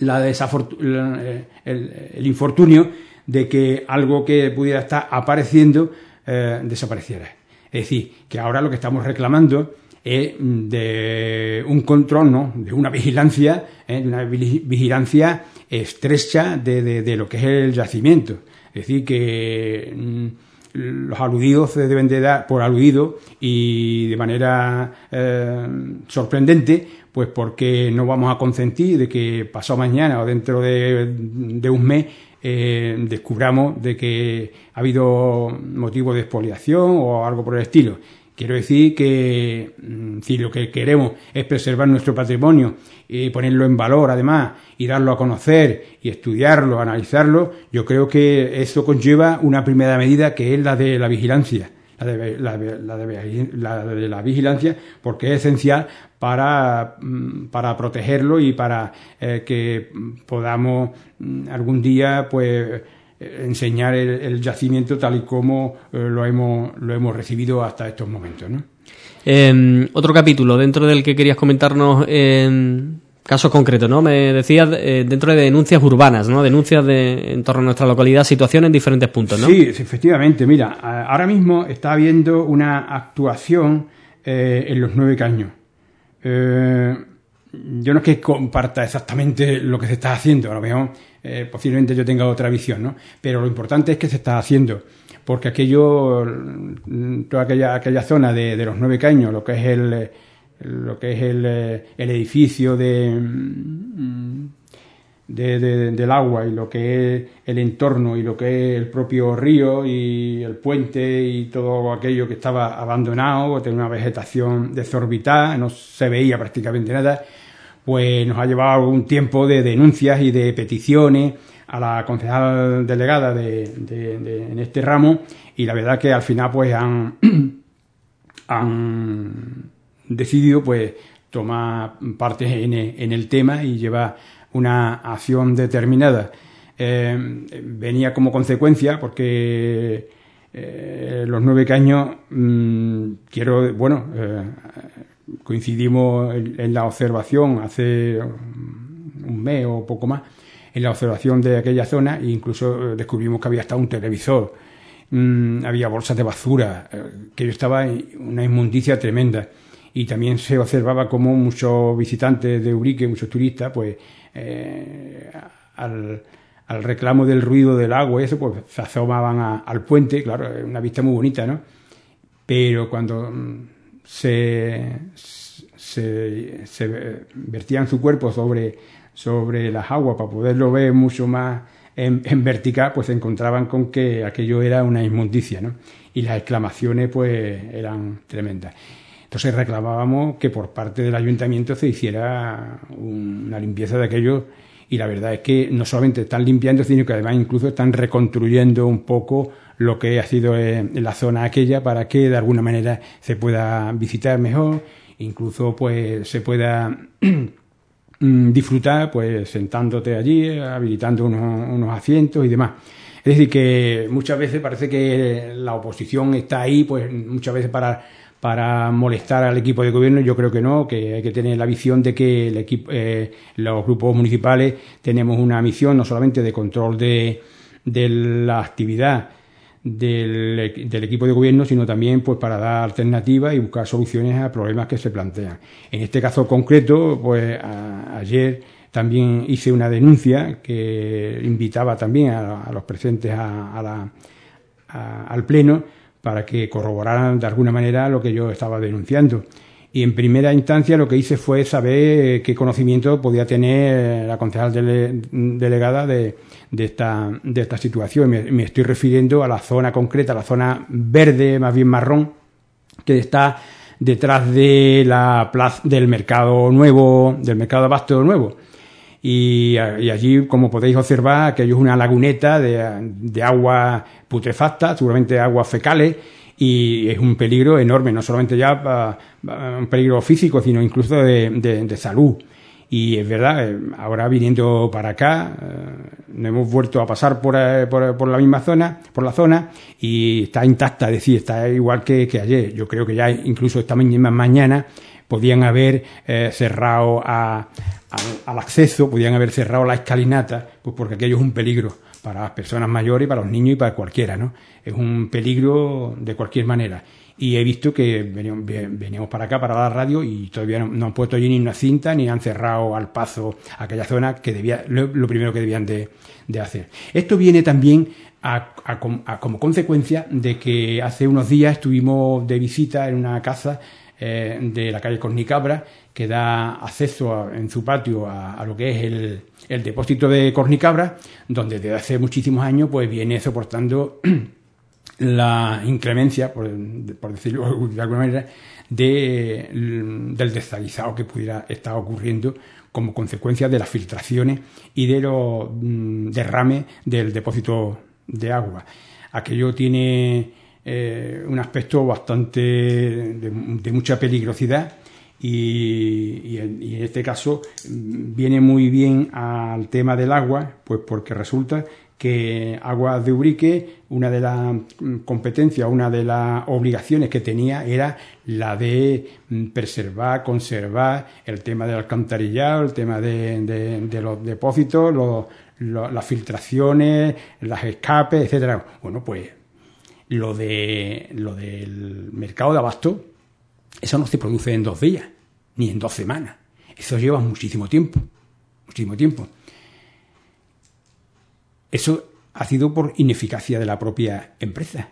la el, infortunio de que algo que pudiera estar apareciendo eh, desapareciera. Es decir, que ahora lo que estamos reclamando es de un control, ¿no? de una vigilancia, ¿eh? de una vigilancia estrecha de, de, lo que es el yacimiento. Es decir, que mm, los aludidos se deben de dar por aludido y de manera eh, sorprendente, pues porque no vamos a consentir de que pasado mañana o dentro de, un mes eh, descubramos de que ha habido motivo de expoliación o algo por el estilo. Quiero decir que mm, si lo que queremos es preservar nuestro patrimonio y ponerlo en valor además y darlo a conocer y estudiarlo, analizarlo, yo creo que eso conlleva una primera medida que es la de la vigilancia. La de la, vigilancia porque es esencial para, mm, para protegerlo y para eh, que podamos mm, algún día pues enseñar el, yacimiento tal y como eh, lo, hemos, lo hemos recibido hasta estos momentos. ¿no? Em, otro capítulo dentro del que querías comentarnos en casos concretos, ¿no? Me decías eh, dentro de denuncias urbanas, ¿no? Denuncias de, en torno a nuestra localidad, situaciones en diferentes puntos, ¿no? Sí, efectivamente. Mira, ahora mismo está habiendo una actuación eh, en los nueve caños. Yo no es que comparta exactamente lo que se está haciendo, a lo mejor eh, posiblemente yo tenga otra visión, ¿no? Pero lo importante es que se está haciendo, porque aquello, toda aquella, aquella zona de, los nueve caños, lo que es el, lo que es el, el edificio de, de, del agua y lo que es el entorno y lo que es el propio río y el puente y todo aquello que estaba abandonado, tenía una vegetación desorbitada, no se veía prácticamente nada pues nos ha llevado algún tiempo de denuncias y de peticiones a la concejal delegada de, en este ramo y la verdad que al final pues han, <clears throat> han decidido pues tomar parte en, el tema y llevar una acción determinada. Eh, venía como consecuencia porque eh, los nueve años mm, quiero, bueno, eh, coincidimos en, la observación hace un mes o poco más, en la observación de aquella zona e incluso descubrimos que había hasta un televisor. mm, había bolsas de basura, que estaba una inmundicia tremenda. Y también se observaba como muchos visitantes de Urique, muchos turistas, pues eh, al, reclamo del ruido del agua y eso, pues se asomaban al puente, claro, una vista muy bonita, ¿no? Pero cuando mm, se, se, se vertían su cuerpo sobre, sobre las aguas para poderlo ver mucho más en, vertical, pues se encontraban con que aquello era una inmundicia, ¿no? Y las exclamaciones, pues, eran tremendas. Entonces reclamábamos que por parte del ayuntamiento se hiciera una limpieza de aquello y la verdad es que no solamente están limpiando, sino que además incluso están reconstruyendo un poco lo que ha sido en la zona aquella para que de alguna manera se pueda visitar mejor, incluso pues se pueda <clears throat> Mm, disfrutar pues sentándote allí, habilitando unos, asientos y demás. Es decir, que muchas veces parece que la oposición está ahí, pues muchas veces para, para molestar al equipo de gobierno, yo creo que no, que hay que tener la visión de que el equipo, eh, los grupos municipales tenemos una misión no solamente de control de, de la actividad del, equipo de gobierno, sino también pues para dar alternativas y buscar soluciones a problemas que se plantean. En este caso concreto, pues ayer también hice una denuncia que invitaba también a, los presentes a, la, al pleno para que corroboraran de alguna manera lo que yo estaba denunciando. Y en primera instancia lo que hice fue saber qué conocimiento podía tener la concejal delegada de, esta, de esta situación. Me, estoy refiriendo a la zona concreta, la zona verde, más bien marrón, que está detrás de la plaza del mercado nuevo, del mercado abasto nuevo. Y, allí, como podéis observar, aquello es una laguneta de, de agua putrefacta, seguramente aguas fecales, y es un peligro enorme, no solamente ya un peligro físico, sino incluso de, de salud. Y es verdad, eh, ahora viniendo para acá, eh, nos hemos vuelto a pasar por, eh, por, por, la misma zona, por la zona, y está intacta, es decir, está igual que, que ayer. Yo creo que ya incluso esta misma mañana podían haber cerrado a, al acceso, podían haber cerrado la escalinata, pues porque aquello es un peligro para las personas mayores, para los niños y para cualquiera, ¿no? Es un peligro de cualquier manera y he visto que veníamos, para acá, para la radio, y todavía no, han puesto allí ni una cinta, ni han cerrado al paso aquella zona que debía, lo, primero que debían de, hacer. Esto viene también a, como consecuencia de que hace unos días estuvimos de visita en una casa eh, de la calle Cornicabra que da acceso en su patio a, lo que es el, el depósito de Cornicabra, donde desde hace muchísimos años pues viene soportando <clears throat> la inclemencia, por, decirlo <laughs> de alguna manera, de, del desaguisado que pudiera estar ocurriendo como consecuencia de las filtraciones y de los mm, derrames del depósito de agua. Aquello tiene eh, un aspecto bastante de, mucha peligrosidad y, en este caso mm, viene muy bien al tema del agua, pues porque resulta que Aguas de Urique, una de las mm, competencias, una de las obligaciones que tenía era la de mm, preservar, conservar el tema del alcantarillado, el tema de, los depósitos, las filtraciones, las escapes, etcétera. Bueno, pues lo de lo del mercado de abasto, eso no se produce en dos días, ni en dos semanas. Eso lleva muchísimo tiempo, muchísimo tiempo. Eso ha sido por ineficacia de la propia empresa.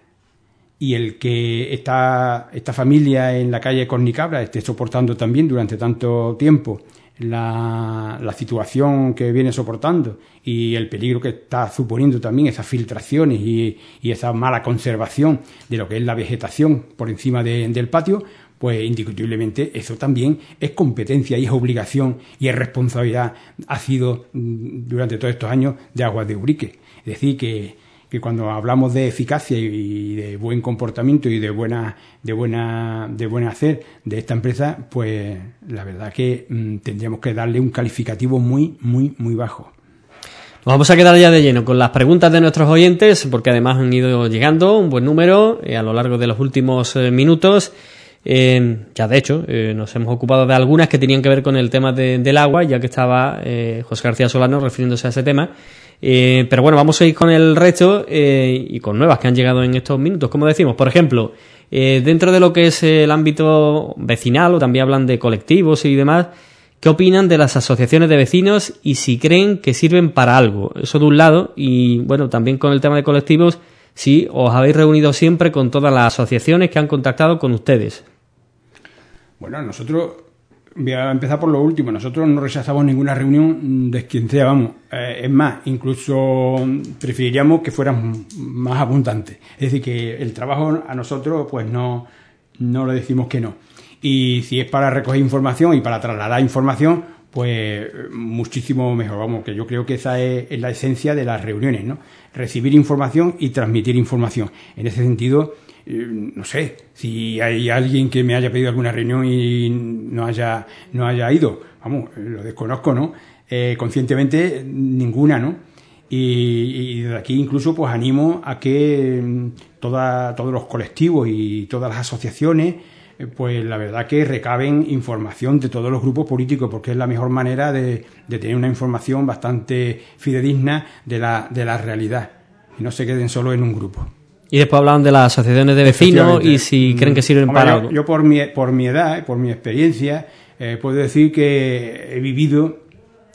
Y el que esta, esta familia en la calle Cornicabra esté soportando también durante tanto tiempo la, situación que viene soportando y el peligro que está suponiendo también esas filtraciones y, esa mala conservación de lo que es la vegetación por encima del patio, pues indiscutiblemente eso también es competencia y es obligación y es responsabilidad, ha sido mm, durante todos estos años de Aguas de Urique. Es decir, que, que cuando hablamos de eficacia y de buen comportamiento y de buena, de buena, de buen hacer de esta empresa, pues la verdad que mm, tendríamos que darle un calificativo muy, muy, muy bajo. Nos vamos a quedar ya de lleno con las preguntas de nuestros oyentes, porque además han ido llegando un buen número eh, a lo largo de los últimos eh, minutos. Eh, ya de hecho, eh, nos hemos ocupado de algunas que tenían que ver con el tema del agua, ya que estaba eh, José García Solano refiriéndose a ese tema. Eh, pero bueno, vamos a ir con el resto eh, y con nuevas que han llegado en estos minutos. Como decimos, por ejemplo, eh, dentro de lo que es el ámbito vecinal, o también hablan de colectivos y demás, ¿qué opinan de las asociaciones de vecinos y si creen que sirven para algo? Eso de un lado, y bueno, también con el tema de colectivos, si os habéis reunido siempre con todas las asociaciones que han contactado con ustedes. Bueno, nosotros Voy a empezar por lo último. Nosotros no rechazamos ninguna reunión de quien sea, vamos. Eh, es más, incluso preferiríamos que fueran más abundantes. Es decir, que el trabajo a nosotros, pues no, no le decimos que no. Y si es para recoger información y para trasladar información, pues muchísimo mejor. Vamos, que yo creo que esa es, la esencia de las reuniones, ¿no? Recibir información y transmitir información. En ese sentido, no sé, si hay alguien que me haya pedido alguna reunión y no haya, no haya ido, vamos, lo desconozco, ¿no? Eh, conscientemente ninguna, ¿no? Y, desde aquí incluso pues animo a que mm, toda, todos los colectivos y todas las asociaciones eh, pues la verdad que recaben información de todos los grupos políticos porque es la mejor manera de, de tener una información bastante fidedigna de la, de la realidad y no se queden solo en un grupo. Y después hablaban de las asociaciones de vecinos y si creen que sirven para algo. Yo por mi, por mi edad, por mi experiencia, eh, puedo decir que he vivido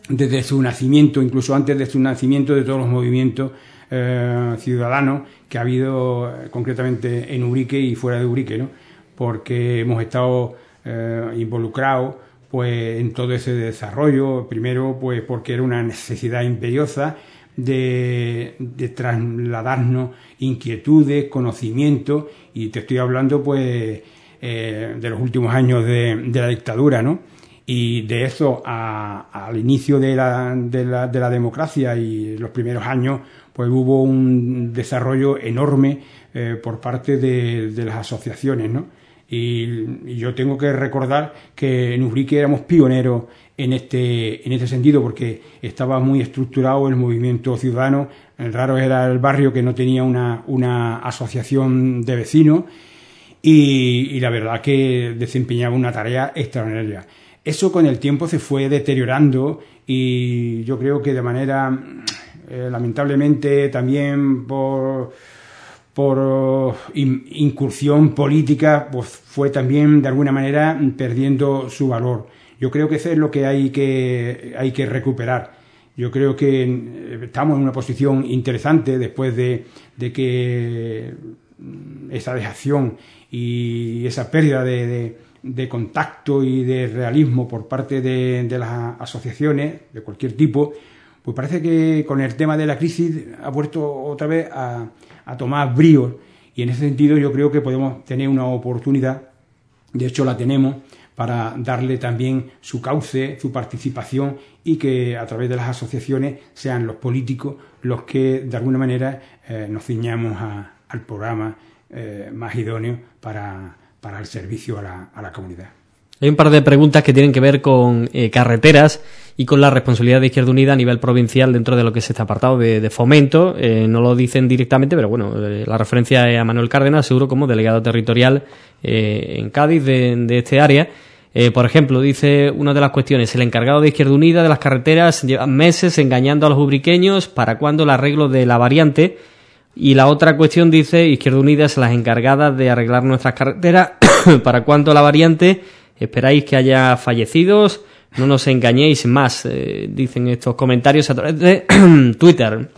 desde su nacimiento, incluso antes de su nacimiento, de todos los movimientos eh, ciudadanos que ha habido eh, concretamente en Ubrique y fuera de Ubrique, ¿no? porque hemos estado involucrados pues en todo ese desarrollo, primero pues porque era una necesidad imperiosa de, trasladarnos inquietudes, conocimientos, y te estoy hablando pues eh, de los últimos años de, la dictadura, ¿no? Y de eso al inicio de la, de, la, de la democracia y los primeros años, pues hubo un desarrollo enorme eh, por parte de, las asociaciones, ¿no? Y, yo tengo que recordar que en Ubrique éramos pioneros en este, en este sentido, porque estaba muy estructurado el movimiento ciudadano. El raro era el barrio que no tenía una, una asociación de vecinos y, la verdad que desempeñaba una tarea extraordinaria. Eso con el tiempo se fue deteriorando y yo creo que de manera, eh, lamentablemente, también por por incursión política, pues fue también de alguna manera perdiendo su valor. Yo creo que eso es lo que hay que, hay que recuperar. Yo creo que eh, estamos en una posición interesante después de, que mm, esa dejación y esa pérdida de, contacto y de realismo por parte de, las asociaciones de cualquier tipo, pues parece que con el tema de la crisis ha vuelto otra vez a, a tomar brío y en ese sentido yo creo que podemos tener una oportunidad, de hecho la tenemos, para darle también su cauce, su participación y que a través de las asociaciones sean los políticos los que de alguna manera eh, nos ciñamos al programa eh, más idóneo para, el servicio a la, a la, comunidad. Hay un par de preguntas que tienen que ver con eh, carreteras y con la responsabilidad de Izquierda Unida a nivel provincial dentro de lo que es este apartado de, fomento. no lo dicen directamente, pero bueno, la referencia es a Manuel Cárdenas, seguro como delegado territorial en Cádiz de este área. Eh, por ejemplo, dice una de las cuestiones, el encargado de Izquierda Unida de las carreteras lleva meses engañando a los ubriqueños para cuando el arreglo de la variante. Y la otra cuestión dice, Izquierda Unida es la encargada de arreglar nuestras carreteras <coughs> para cuando la variante. Esperáis que haya fallecidos, no nos engañéis más, eh, dicen estos comentarios a través de <coughs> Twitter.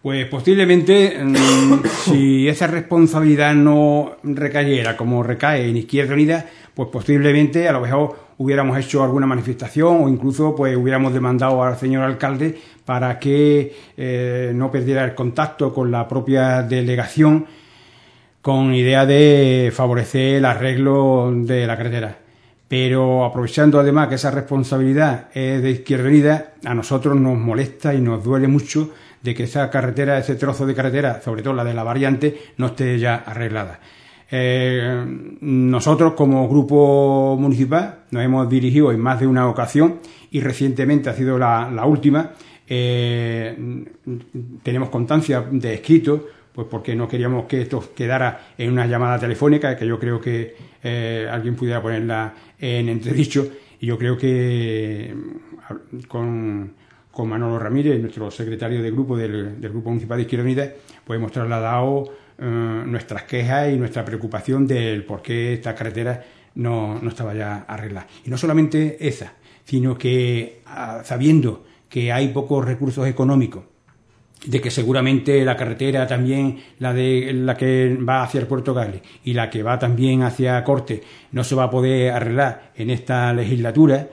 Pues posiblemente, mm, <coughs> si esa responsabilidad no recayera como recae en Izquierda Unida, pues posiblemente a lo mejor hubiéramos hecho alguna manifestación o incluso pues hubiéramos demandado al señor alcalde para que eh, no perdiera el contacto con la propia delegación con idea de favorecer el arreglo de la carretera. Pero aprovechando además que esa responsabilidad es de Izquierda Unida, a nosotros nos molesta y nos duele mucho de que esa carretera, ese trozo de carretera, sobre todo la de la variante, no esté ya arreglada. Eh, nosotros como grupo municipal nos hemos dirigido en más de una ocasión y recientemente ha sido la, última. Eh, tenemos constancia de escrito, pues porque no queríamos que esto quedara en una llamada telefónica, que yo creo que eh, alguien pudiera ponerla en entredicho. Y yo creo que con, con Manolo Ramírez, nuestro secretario de grupo del, Grupo Municipal de Izquierda Unida, pues hemos trasladado eh, nuestras quejas y nuestra preocupación del por qué esta carretera no, no estaba ya arreglada. Y no solamente esa, sino que ah, sabiendo que hay pocos recursos económicos, de que seguramente la carretera también, la de la que va hacia el Puerto Gale y la que va también hacia Corte, no se va a poder arreglar en esta legislatura.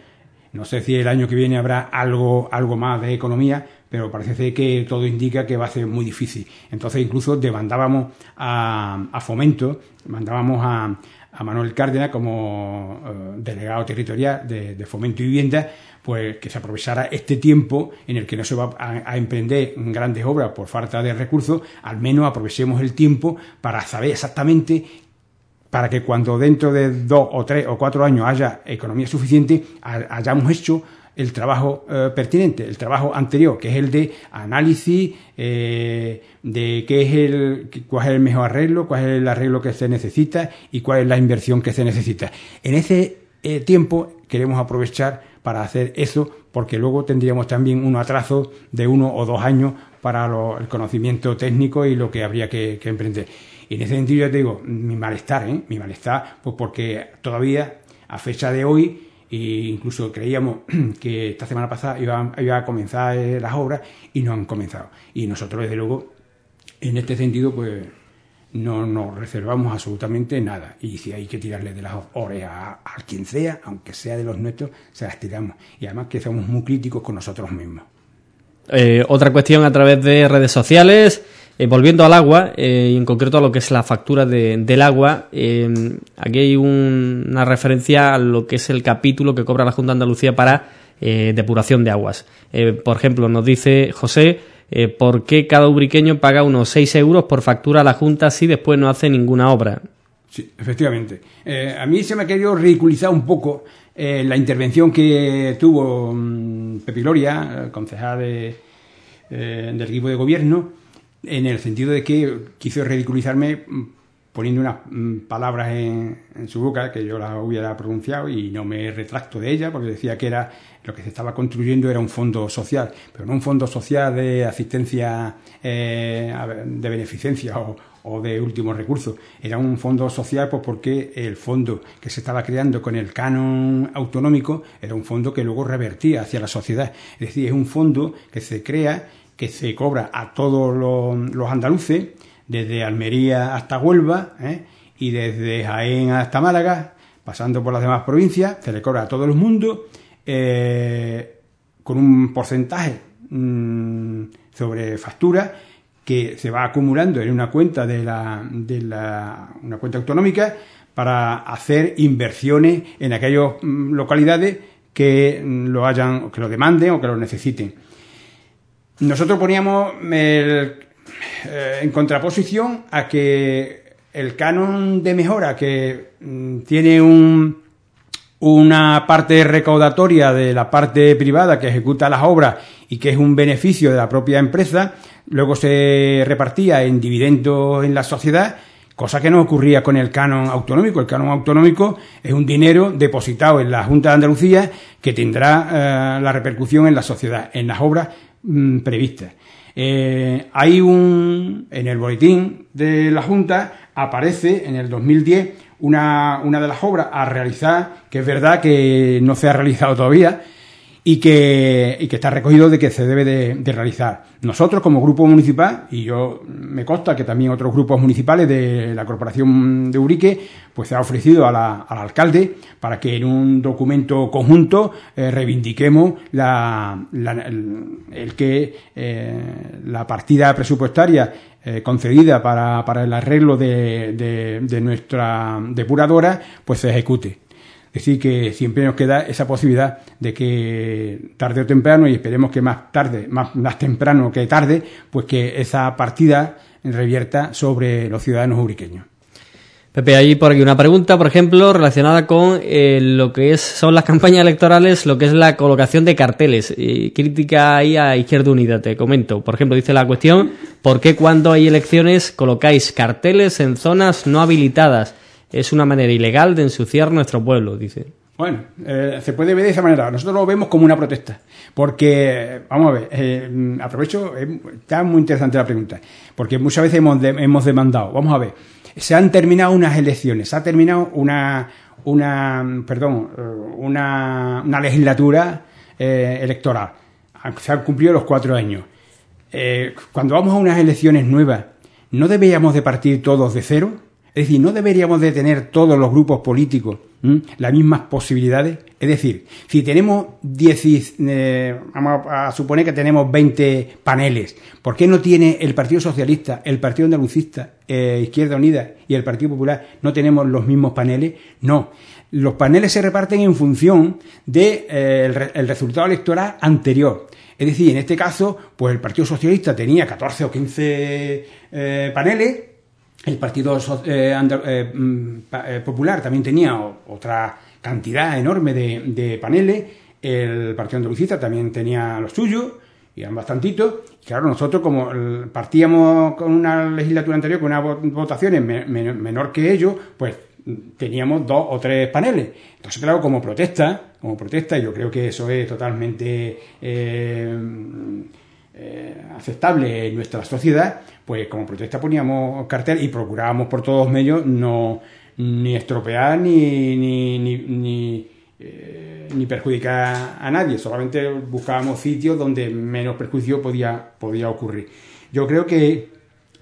No sé si el año que viene habrá algo, algo más de economía, pero parece que todo indica que va a ser muy difícil. Entonces incluso demandábamos a, a Fomento, mandábamos a, a Manuel Cárdenas como eh, delegado territorial de, Fomento y Vivienda, pues que se aprovechara este tiempo en el que no se va a, emprender grandes obras por falta de recursos, al menos aprovechemos el tiempo para saber exactamente para que cuando dentro de dos o tres o cuatro años haya economía suficiente, hayamos hecho el trabajo eh, pertinente, el trabajo anterior, que es el de análisis eh, de qué es el, cuál es el mejor arreglo, cuál es el arreglo que se necesita y cuál es la inversión que se necesita. En ese eh, tiempo queremos aprovechar para hacer eso, porque luego tendríamos también un atraso de uno o dos años para el conocimiento técnico y lo que habría que, emprender. Y en ese sentido ya te digo, mi malestar, mi malestar, pues porque todavía a fecha de hoy e incluso creíamos <clears throat> que esta semana pasada iban, iba a comenzar eh, las obras y no han comenzado. Y nosotros, desde luego, en este sentido, pues no nos reservamos absolutamente nada. Y si hay que tirarle de las orejas a, quien sea, aunque sea de los nuestros, se las tiramos. Y además que somos muy críticos con nosotros mismos. Eh, otra cuestión a través de redes sociales. Eh, volviendo al agua, eh, y en concreto a lo que es la factura del agua, eh, aquí hay una referencia a lo que es el capítulo que cobra la Junta de Andalucía para depuración de aguas. por ejemplo, nos dice José, ¿por qué cada ubriqueño paga unos 6 euros por factura a la Junta si después no hace ninguna obra? Sí, efectivamente. a mí se me ha querido ridiculizar un poco la intervención que tuvo um, Pepi Gloria, concejal del equipo de gobierno, en el sentido de que quiso ridiculizarme mm, poniendo unas mm, palabras en, su boca que yo las hubiera pronunciado y no me retracto de ella porque decía que era lo que se estaba construyendo era un fondo social, pero no un fondo social de asistencia eh, de beneficencia o, de último recurso. Era un fondo social pues porque el fondo que se estaba creando con el canon autonómico era un fondo que luego revertía hacia la sociedad. Es decir, es un fondo que se crea que se cobra a todos los, andaluces, desde Almería hasta Huelva, ¿eh? y desde Jaén hasta Málaga, pasando por las demás provincias, se le cobra a todo el mundo, eh, con un porcentaje mm, sobre factura que se va acumulando en una cuenta de la, de la una cuenta autonómica para hacer inversiones en aquellas mm, localidades que mm, lo hayan, que lo demanden o que lo necesiten. Nosotros poníamos eh, en contraposición a que el canon de mejora que mm, tiene un, una parte recaudatoria de la parte privada que ejecuta las obras y que es un beneficio de la propia empresa, luego se repartía en dividendos en la sociedad, cosa que no ocurría con el canon autonómico. El canon autonómico es un dinero depositado en la Junta de Andalucía que tendrá eh, la repercusión en la sociedad, en las obras Mm, previstas. Eh, hay un, en el boletín de la Junta aparece en el 2010 una, una de las obras a realizar, que es verdad que no se ha realizado todavía, y que, y que está recogido de que se debe de, realizar. Nosotros como grupo municipal, y yo me consta que también otros grupos municipales de la Corporación de Urique, pues se ha ofrecido al alcalde para que en un documento conjunto eh, reivindiquemos la, el, que eh, la partida presupuestaria eh, concedida para, para, el arreglo de, de, de nuestra depuradora, pues se ejecute. Es decir, que siempre nos queda esa posibilidad de que tarde o temprano, y esperemos que más tarde, más, más temprano que tarde, pues que esa partida revierta sobre los ciudadanos ubriqueños. Pepe, hay por aquí una pregunta, por ejemplo, relacionada con eh, lo que es, son las <laughs> campañas electorales, lo que es la colocación de carteles. Crítica ahí a Izquierda Unida, te comento. Por ejemplo, dice la cuestión, ¿por qué cuando hay elecciones colocáis carteles en zonas no habilitadas? Es una manera ilegal de ensuciar nuestro pueblo, dice. Bueno, eh, se puede ver de esa manera. Nosotros lo vemos como una protesta. Porque, vamos a ver, eh, aprovecho, está muy interesante la pregunta. Porque muchas veces hemos, hemos demandado, vamos a ver, se han terminado unas elecciones, se ha terminado una, una perdón, eh, una, una legislatura electoral. Se han cumplido los cuatro años. cuando vamos a unas elecciones nuevas, ¿no deberíamos de partir todos de cero? Es decir, ¿no deberíamos de tener todos los grupos políticos las mismas posibilidades? Es decir, si tenemos 10, eh, vamos a suponer que tenemos 20 paneles, ¿por qué no tiene el Partido Socialista, el Partido Andalucista, eh, Izquierda Unida y el Partido Popular, no tenemos los mismos paneles? No. Los paneles se reparten en función del de, eh, resultado electoral anterior. Es decir, en este caso, pues el Partido Socialista tenía 14 o 15 paneles, el Partido eh, eh, mm, eh, Popular también tenía otra cantidad enorme de, paneles. El Partido Andalucista también tenía los suyos, y eran bastantitos. Y claro, nosotros como partíamos con una legislatura anterior con unas votaciones menor que ellos, pues teníamos dos o tres paneles. Entonces, claro, como protesta, como protesta, yo creo que eso es totalmente aceptable en nuestra sociedad, pues como protesta poníamos cartel y procurábamos por todos medios no ni estropear ni ni, ni, eh, ni, perjudicar a nadie, solamente buscábamos sitios donde menos perjuicio podía, podía ocurrir. Yo creo que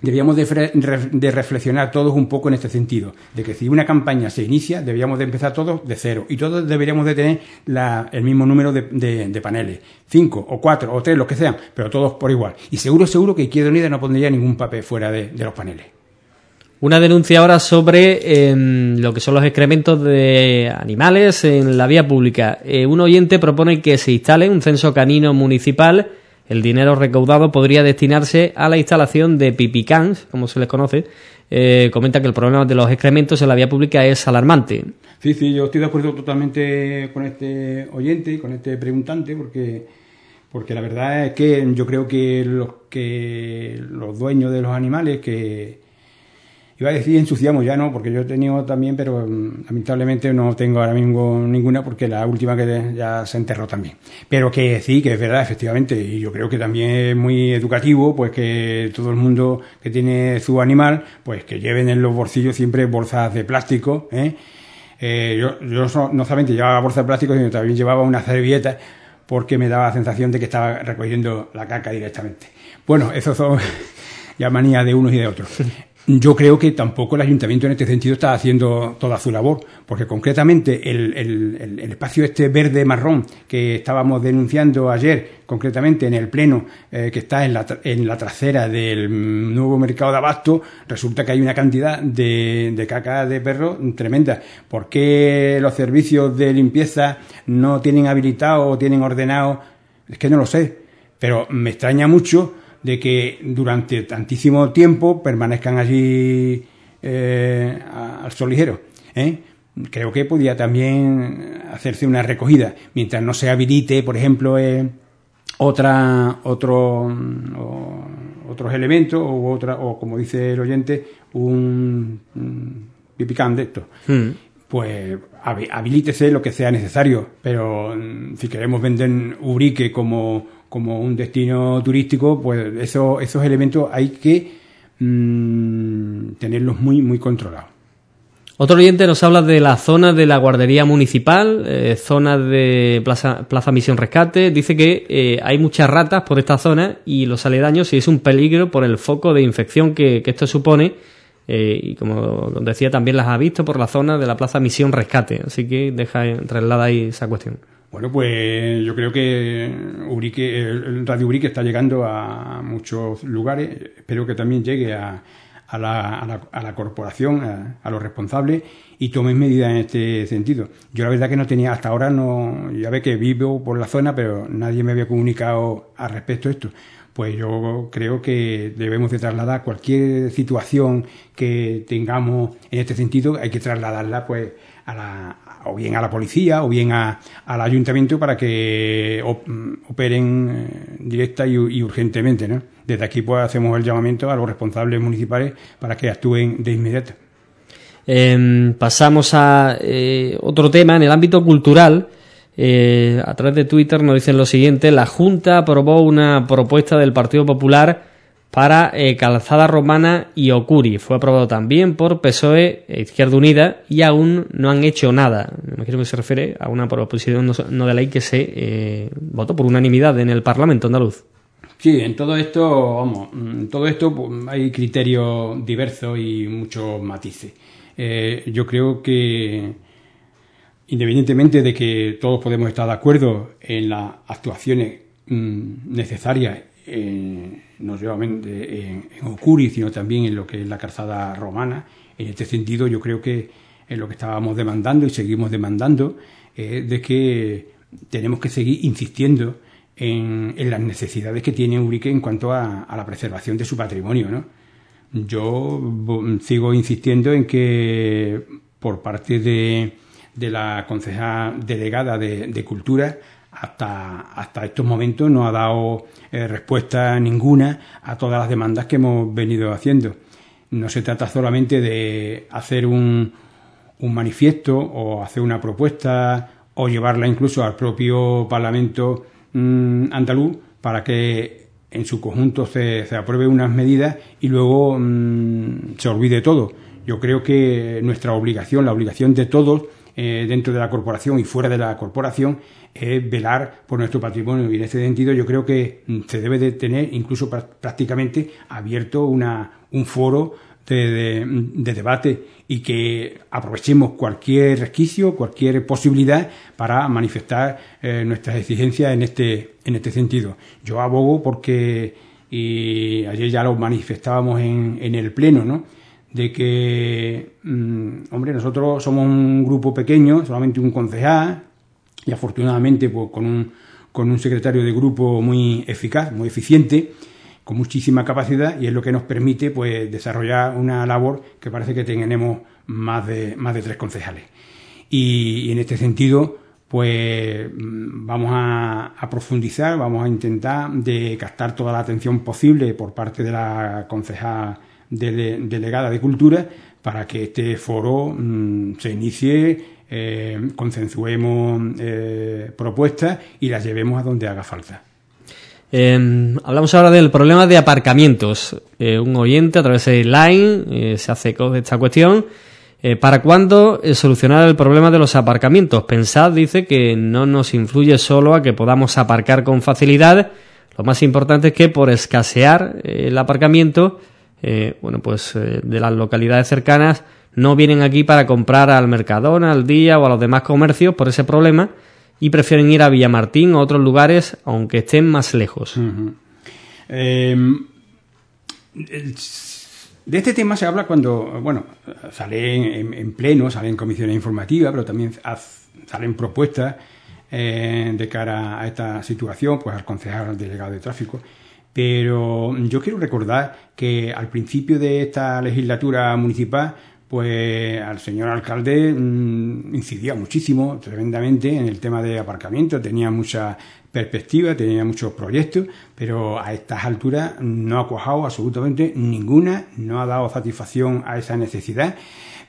debíamos de, reflexionar todos un poco en este sentido, de que si una campaña se inicia, deberíamos de empezar todos de cero y todos deberíamos de tener el mismo número de, paneles, cinco o cuatro o tres, los que sean, pero todos por igual. Y seguro, seguro que Izquierda Unida no pondría ningún papel fuera de, los paneles. Una denuncia ahora sobre em, lo que son los excrementos de animales en la vía pública. Eh, un oyente propone que se instale un censo canino municipal el dinero recaudado podría destinarse a la instalación de pipicans, como se les conoce. Eh, comenta que el problema de los excrementos en la vía pública es alarmante. Sí, sí, yo estoy de acuerdo totalmente con este oyente, con este preguntante, porque, porque la verdad es que yo creo que los, que los dueños de los animales que, Iba a decir ensuciamos ya, ¿no? Porque yo he tenido también, pero mm, lamentablemente no tengo ahora mismo ninguna porque la última que ya se enterró también. Pero que sí, que es verdad, efectivamente. Y yo creo que también es muy educativo, pues que todo el mundo que tiene su animal, pues que lleven en los bolsillos siempre bolsas de plástico, ¿eh? eh yo, yo no solamente llevaba bolsas de plástico, sino también llevaba una servilleta porque me daba la sensación de que estaba recogiendo la caca directamente. Bueno, eso son <laughs> ya manías de unos y de otros. <laughs> Yo creo que tampoco el ayuntamiento en este sentido está haciendo toda su labor, porque concretamente el, espacio este verde marrón que estábamos denunciando ayer, concretamente en el pleno eh, que está en la, en la trasera del nuevo mercado de abasto, resulta que hay una cantidad de, de caca de perro tremenda. ¿Por qué los servicios de limpieza no tienen habilitado o tienen ordenado? Es que no lo sé, pero me extraña mucho de que durante tantísimo tiempo permanezcan allí eh, al sol ligero. ¿eh? Creo que podía también hacerse una recogida, mientras no se habilite, por ejemplo, eh, otra, otro, otros elementos o, otra, o como dice el oyente, un, pipicán de esto. Hmm. Pues habilítese lo que sea necesario, pero mm, si queremos vender Ubrique como como un destino turístico, pues eso, esos elementos hay que mm, tenerlos muy, muy controlados. Otro oyente nos habla de la zona de la guardería municipal, eh, zona de Plaza, Plaza Misión Rescate. Dice que eh, hay muchas ratas por esta zona y los aledaños y es un peligro por el foco de infección que, esto supone. Eh, y como decía, también las ha visto por la zona de la Plaza Misión Rescate. Así que deja traslada ahí esa cuestión. Bueno, pues yo creo que Urique, el Radio Urique está llegando a muchos lugares. Espero que también llegue a, a, la, a, la, corporación, a, los responsables y tomen medidas en este sentido. Yo la verdad que no tenía hasta ahora, no ya ve que vivo por la zona, pero nadie me había comunicado al respecto de esto. Pues yo creo que debemos de trasladar cualquier situación que tengamos en este sentido, hay que trasladarla pues a la, o bien a la policía o bien a, al ayuntamiento para que operen eh, directa y, urgentemente. Desde aquí pues hacemos el llamamiento a los responsables municipales para que actúen de inmediato. Em, pasamos a eh, otro tema en el ámbito cultural. Eh, a través de Twitter nos dicen lo siguiente: la Junta aprobó una propuesta del Partido Popular para eh, Calzada Romana y Ocuri. Fue aprobado también por PSOE e Izquierda Unida y aún no han hecho nada. Me imagino que se refiere a una proposición no de ley que se votó por unanimidad en el Parlamento andaluz. Sí, en todo esto, vamos, en todo esto pues, hay criterios diversos y muchos matices. Eh, yo creo que, independientemente de que todos podemos estar de acuerdo en las actuaciones mm, necesarias, no solamente en, en Ocuri, sino también en lo que es la calzada romana, en este sentido yo creo que es lo que estábamos demandando y seguimos demandando, es de que tenemos que seguir insistiendo en, las necesidades que tiene Urique en cuanto a, a la preservación de su patrimonio, ¿no? Yo sigo insistiendo en que por parte de, la concejal delegada de, Cultura hasta, hasta estos momentos no ha dado eh, respuesta ninguna a todas las demandas que hemos venido haciendo. No se trata solamente de hacer un, un manifiesto o hacer una propuesta o llevarla incluso al propio Parlamento mm, andaluz para que en su conjunto se, se apruebe unas medidas y luego mm, se olvide todo. Yo creo que nuestra obligación, la obligación de todos eh, dentro de la corporación y fuera de la corporación es velar por nuestro patrimonio y en ese sentido yo creo que mm, se debe de tener incluso prácticamente abierto una, un foro de, debate y que aprovechemos cualquier resquicio, cualquier posibilidad para manifestar eh, nuestras exigencias en este, en este sentido. Yo abogo porque, y ayer ya lo manifestábamos en, en el Pleno, ¿no? De que, mm, hombre, nosotros somos un grupo pequeño, solamente un concejal, y afortunadamente pues, con, un, con un secretario de grupo muy eficaz, muy eficiente, con muchísima capacidad y es lo que nos permite pues desarrollar una labor que parece que tenemos más de, más de tres concejales. Y, en este sentido, pues mm, vamos a, profundizar, vamos a intentar de captar toda la atención posible por parte de la concejal delegada de Cultura para que este foro mm, se inicie, eh, consensuemos eh, propuestas y las llevemos a donde haga falta. Em, hablamos ahora del problema de aparcamientos. Eh, un oyente a través de Line eh, se hace eco de esta cuestión. ¿Para cuándo solucionar el problema de los aparcamientos? Pensad, dice, que no nos influye solo a que podamos aparcar con facilidad. Lo más importante es que por escasear el aparcamiento, bueno, pues de las localidades cercanas, no vienen aquí para comprar al Mercadona, al Día o a los demás comercios por ese problema y prefieren ir a Villamartín o otros lugares aunque estén más lejos. Em, de este tema se habla cuando, bueno, sale en, pleno, sale en comisiones informativas, pero también salen propuestas eh, de cara a esta situación, pues al concejal, al delegado de tráfico. Pero yo quiero recordar que al principio de esta legislatura municipal pues al señor alcalde mm, incidía muchísimo, tremendamente, en el tema de aparcamiento, tenía mucha perspectiva, tenía muchos proyectos, pero a estas alturas no ha cuajado absolutamente ninguna, no ha dado satisfacción a esa necesidad.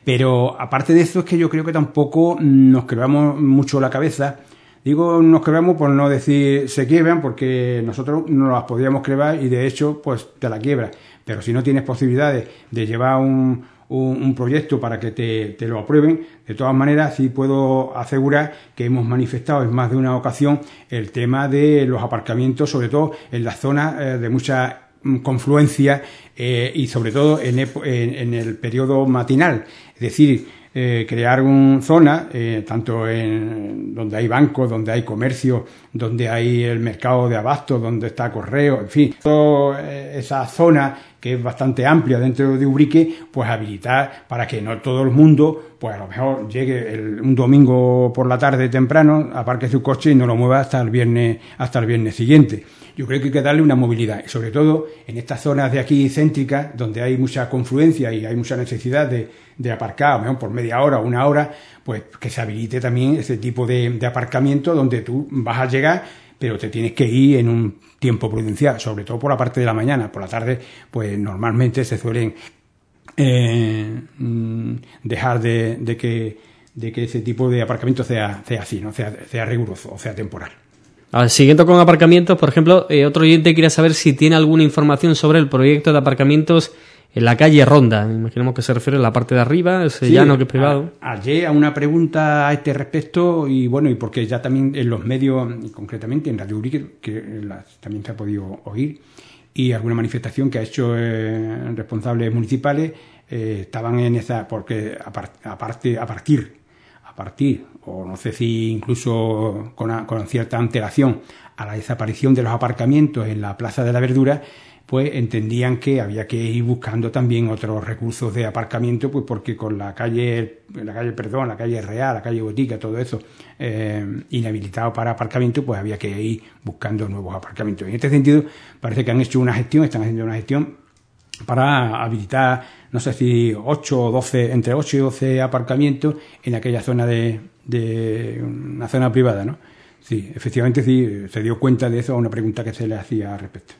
Pero aparte de eso es que yo creo que tampoco nos creamos mucho la cabeza. Digo nos creamos por no decir se quiebran, porque nosotros no las podíamos crear y de hecho pues te la quiebra. Pero si no tienes posibilidades de llevar un, un, proyecto para que te, lo aprueben. De todas maneras, sí puedo asegurar que hemos manifestado en más de una ocasión el tema de los aparcamientos, sobre todo en las zonas eh, de mucha mm, confluencia eh, y sobre todo en, en, el periodo matinal. Es decir, eh, crear una zona, tanto en donde hay bancos, donde hay comercio, donde hay el mercado de abasto, donde está correo, en fin, toda esa zona que es bastante amplia dentro de Ubrique, pues habilitar para que no todo el mundo, pues a lo mejor llegue un domingo por la tarde temprano, aparque su coche y no lo mueva hasta el viernes, hasta el viernes siguiente. Yo creo que hay que darle una movilidad, sobre todo en estas zonas de aquí céntricas, donde hay mucha confluencia y hay mucha necesidad de, de aparcar, mejor por media hora o una hora, pues que se habilite también ese tipo de, de aparcamiento donde tú vas a llegar pero te tienes que ir en un tiempo prudencial, sobre todo por la parte de la mañana. Por la tarde, pues normalmente se suelen eh, dejar de, que, de que ese tipo de aparcamiento sea, sea así, ¿no? sea, sea riguroso o sea temporal. siguiendo con aparcamientos, por ejemplo, eh, otro oyente quiere saber si tiene alguna información sobre el proyecto de aparcamientos en la calle Ronda. Imaginemos que se refiere a la parte de arriba, ese llano que es privado. Ayer a una pregunta a este respecto, y bueno, y porque ya también en los medios, y concretamente en Radio Urique, que también se ha podido oír, y alguna manifestación que ha hecho eh, responsables municipales eh, estaban en esa porque aparte a partir a partir o no sé si incluso con, con cierta antelación a la desaparición de los aparcamientos en la Plaza de la Verdura pues entendían que había que ir buscando también otros recursos de aparcamiento, pues porque con la calle, la calle, perdón, la calle Real, la calle Botica, todo eso eh, inhabilitado para aparcamiento, pues había que ir buscando nuevos aparcamientos. En este sentido, parece que han hecho una gestión, están haciendo una gestión para habilitar, no sé si 8 o 12, entre 8 y 12 aparcamientos en aquella zona de, de una zona privada, ¿no? Sí, efectivamente sí, se dio cuenta de eso a una pregunta que se le hacía al respecto.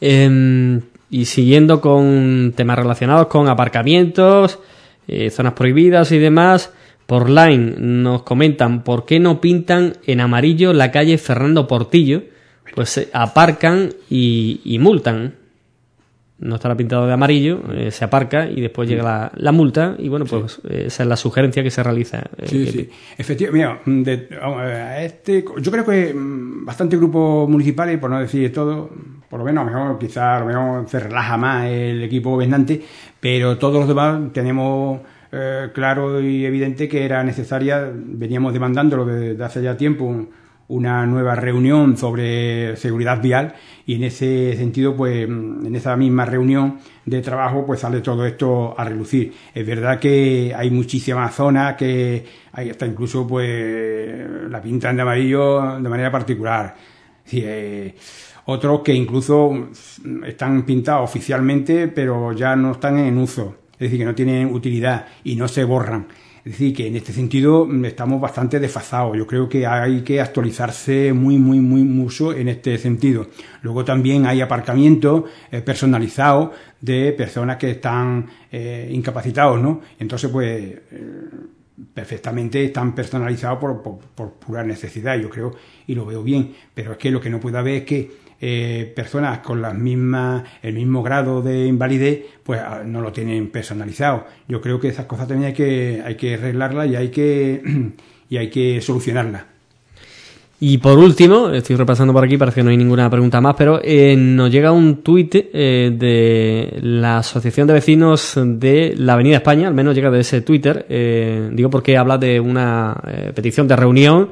Em, y siguiendo con temas relacionados con aparcamientos, eh, zonas prohibidas y demás, por line nos comentan por qué no pintan en amarillo la calle Fernando Portillo, pues aparcan y multan no estará pintado de amarillo, eh, se aparca y después llega la, multa y bueno, pues esa es la sugerencia que se realiza. Eh, sí, sí. Efectivamente, mira, este, yo creo que mm, bastante grupos municipales, por no decir todo, por lo menos a lo mejor quizás a lo mejor se relaja más el equipo gobernante, pero todos los demás tenemos eh, claro y evidente que era necesaria, veníamos demandándolo desde hace ya tiempo, una nueva reunión sobre seguridad vial y en ese sentido pues en esa misma reunión de trabajo pues sale todo esto a relucir. Es verdad que hay muchísimas zonas que hay hasta incluso pues la pintan de amarillo de manera particular. Eh, otros que incluso están pintados oficialmente pero ya no están en uso. Es decir que no tienen utilidad y no se borran es decir, que en este sentido mm, estamos bastante desfasados. Yo creo que hay que actualizarse muy, muy, muy mucho en este sentido. Luego también hay aparcamientos eh, personalizados de personas que están eh, incapacitados, ¿no? Entonces, pues, eh, perfectamente están personalizados por, por pura necesidad, yo creo, y lo veo bien. Pero es que lo que no puede haber es que eh, personas con las mismas, el mismo grado de invalidez, pues ah, no lo tienen personalizado. Yo creo que esas cosas también hay que, hay que arreglarlas y hay que, <clears throat> y hay que solucionarlas. Y por último, estoy repasando por aquí, parece que no hay ninguna pregunta más, pero eh, nos llega un tuit eh, de la Asociación de Vecinos de la Avenida España, al menos llega de ese Twitter, digo porque habla de una petición de reunión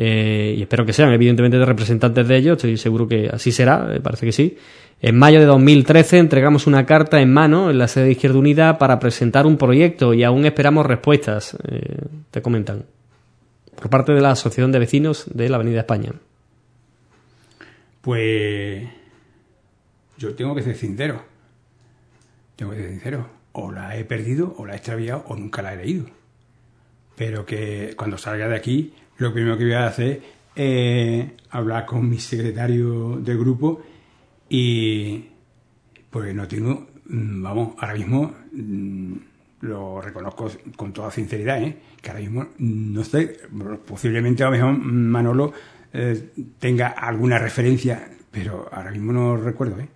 eh, y espero que sean evidentemente de representantes de ellos, estoy seguro que así será, eh, parece que sí. En mayo de 2013 entregamos una carta en mano en la sede de Izquierda Unida para presentar un proyecto y aún esperamos respuestas, eh, te comentan, por parte de la Asociación de Vecinos de la Avenida España. Pues yo tengo que ser sincero, tengo que ser sincero, o la he perdido, o la he extraviado, o nunca la he leído. Pero que cuando salga de aquí lo primero que voy a hacer es hablar con mi secretario de grupo y pues no tengo, mm, vamos, ahora mismo mm, lo reconozco con toda sinceridad, ¿eh? que ahora mismo no sé, posiblemente a lo mejor Manolo eh, tenga alguna referencia, pero ahora mismo no recuerdo, ¿eh?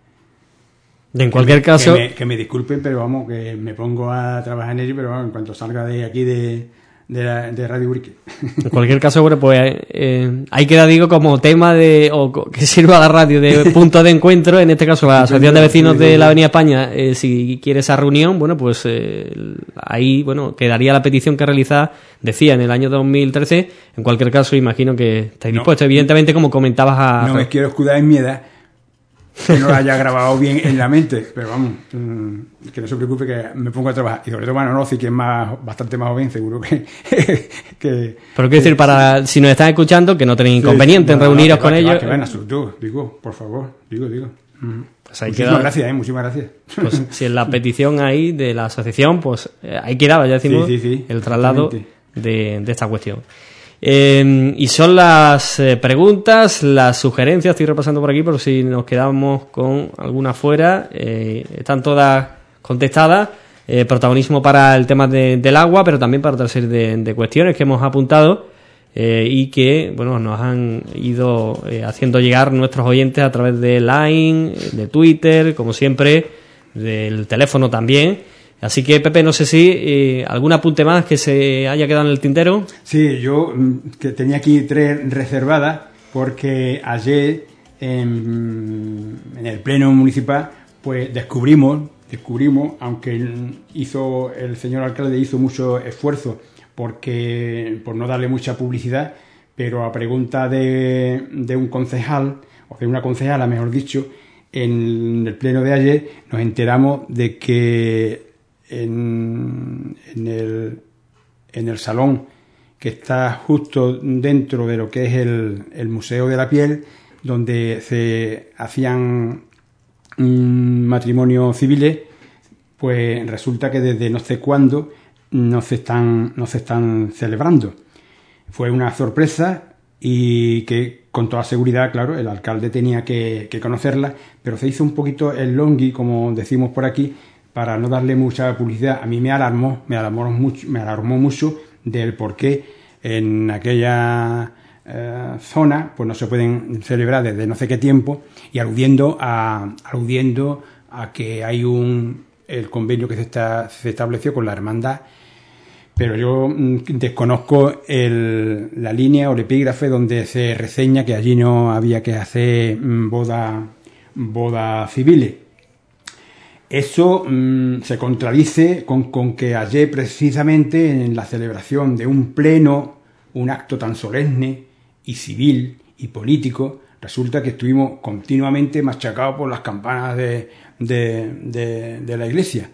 En cualquier caso... Que me, disculpen, pero vamos, que me pongo a trabajar en ello, pero en cuanto salga de aquí de, de, Radio Urique. En cualquier caso, bueno, pues eh, ahí queda, digo, como tema de, o que <laughs> sirva la radio de <laughs> punto de encuentro, en este caso la Asociación de Vecinos de la Avenida España, eh, si quiere esa reunión, bueno, pues eh, ahí, bueno, quedaría la petición que realizaba, decía, en el año 2013. En cualquier caso, imagino que estáis dispuestos. Evidentemente, como comentabas a... No me quiero escudar en mi edad, que no lo haya grabado bien en la mente, pero vamos, mm, que no se preocupe que me pongo a trabajar. Y sobre todo, bueno, no, sí que es más, bastante más joven, seguro que... <laughs> que Pero quiero decir, para si nos están escuchando, que no tenéis inconveniente en reuniros con ellos. Que van a digo, por favor, digo, digo. Pues muchísimas gracias, ¿eh? muchísimas gracias. Pues <laughs> si en la petición ahí de la asociación, pues eh, ahí quedaba, ya decimos, el traslado de, de esta cuestión. Em, y son las eh, preguntas, las sugerencias, estoy repasando por aquí, por si nos quedamos con alguna fuera, eh, están todas contestadas. eh, protagonismo para el tema del agua, pero también para otra serie de, cuestiones que hemos apuntado eh, y que bueno nos han ido haciendo llegar nuestros oyentes a través de Line, de Twitter, como siempre, del teléfono también. Así que, Pepe, no sé si algún apunte más que se haya quedado en el tintero. Sí, yo mm, que tenía aquí tres reservadas porque ayer en el Pleno Municipal pues descubrimos descubrimos, aunque hizo el señor alcalde hizo mucho esfuerzo porque por no darle mucha publicidad, pero a pregunta de, un concejal, o de una concejala, mejor dicho, en el pleno de ayer nos enteramos de que en, el, en el salón que está justo dentro de lo que es el, el Museo de la Piel, donde se hacían matrimonios civiles, pues resulta que desde no sé cuándo no se están, no se están celebrando. Fue una sorpresa y que con toda seguridad, claro, el alcalde tenía que, conocerla, pero se hizo un poquito el longui, como decimos por aquí, para no darle mucha publicidad. A mí me alarmó, me alarmó mucho, me alarmó mucho del por qué en aquella eh, zona pues no se pueden celebrar desde no sé qué tiempo y aludiendo a, aludiendo a que hay un el convenio que se, está, se estableció con la hermandad pero yo mm, desconozco el, la línea o el epígrafe donde se reseña que allí no había que hacer mm, boda, boda civiles. Eso mm, se contradice con, con, que ayer precisamente en la celebración de un pleno, un acto tan solemne, y civil y político, resulta que estuvimos continuamente machacados por las campanas de, de, la iglesia.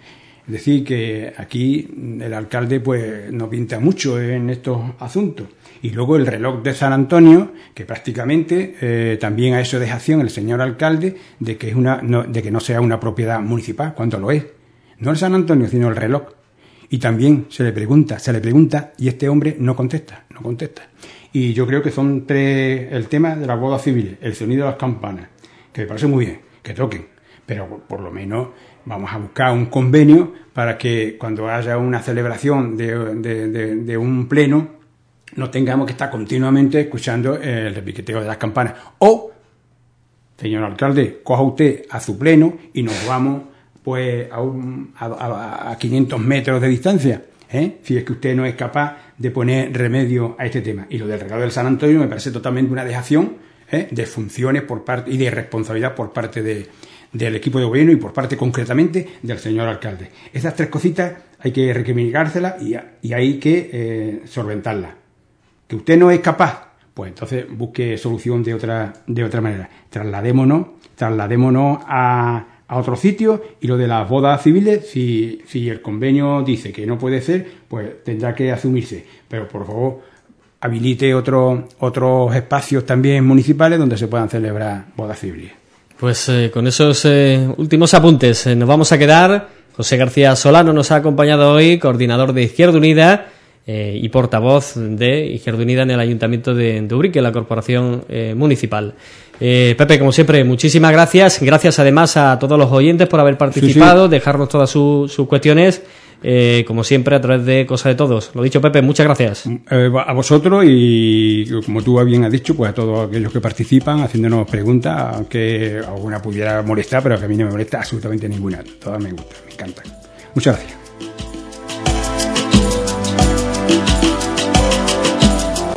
Es decir, que aquí el alcalde pues no pinta mucho en estos asuntos. Y luego el reloj de San Antonio, que prácticamente eh, también a eso deja acción el señor alcalde de que, es una, no, de que no sea una propiedad municipal, cuando lo es. No el San Antonio, sino el reloj. Y también se le pregunta, se le pregunta y este hombre no contesta, no contesta. Y yo creo que son tres, el tema de la boda civil, el sonido de las campanas, que me parece muy bien, que toquen, pero por lo menos vamos a buscar un convenio para que cuando haya una celebración de, un pleno no tengamos que estar continuamente escuchando el repiqueteo de las campanas. O, señor alcalde, coja usted a su pleno y nos vamos pues a, un, a, a 500 metros de distancia ¿eh? si es que usted no es capaz de poner remedio a este tema. Y lo del regalo del San Antonio me parece totalmente una dejación ¿eh? de funciones por parte y de responsabilidad por parte del equipo de gobierno y por parte concretamente del señor alcalde. Esas tres cositas hay que recriminárselas y, y hay que eh. Que usted no es capaz, pues entonces busque solución de otra, de otra manera. Trasladémonos, trasladémonos a a otro sitio y lo de las bodas civiles, si, si el convenio dice que no puede ser, pues tendrá que asumirse. Pero por favor, habilite otro, otros espacios también municipales donde se puedan celebrar bodas civiles. Pues eh, con esos eh, últimos apuntes eh, nos vamos a quedar. José García Solano nos ha acompañado hoy, coordinador de Izquierda Unida y portavoz de Izquierda Unida en el Ayuntamiento de, de la corporación municipal. Eh, Pepe, como siempre, muchísimas gracias. Gracias además a todos los oyentes por haber participado, dejarnos todas sus cuestiones. Eh, como siempre, a través de Cosa de Todos. Lo dicho, Pepe, muchas gracias. Eh, a vosotros y, como tú bien has dicho, pues a todos aquellos que participan haciéndonos preguntas, aunque alguna pudiera molestar, pero que a mí no me molesta absolutamente ninguna. Todas me gustan, me encantan. Muchas gracias.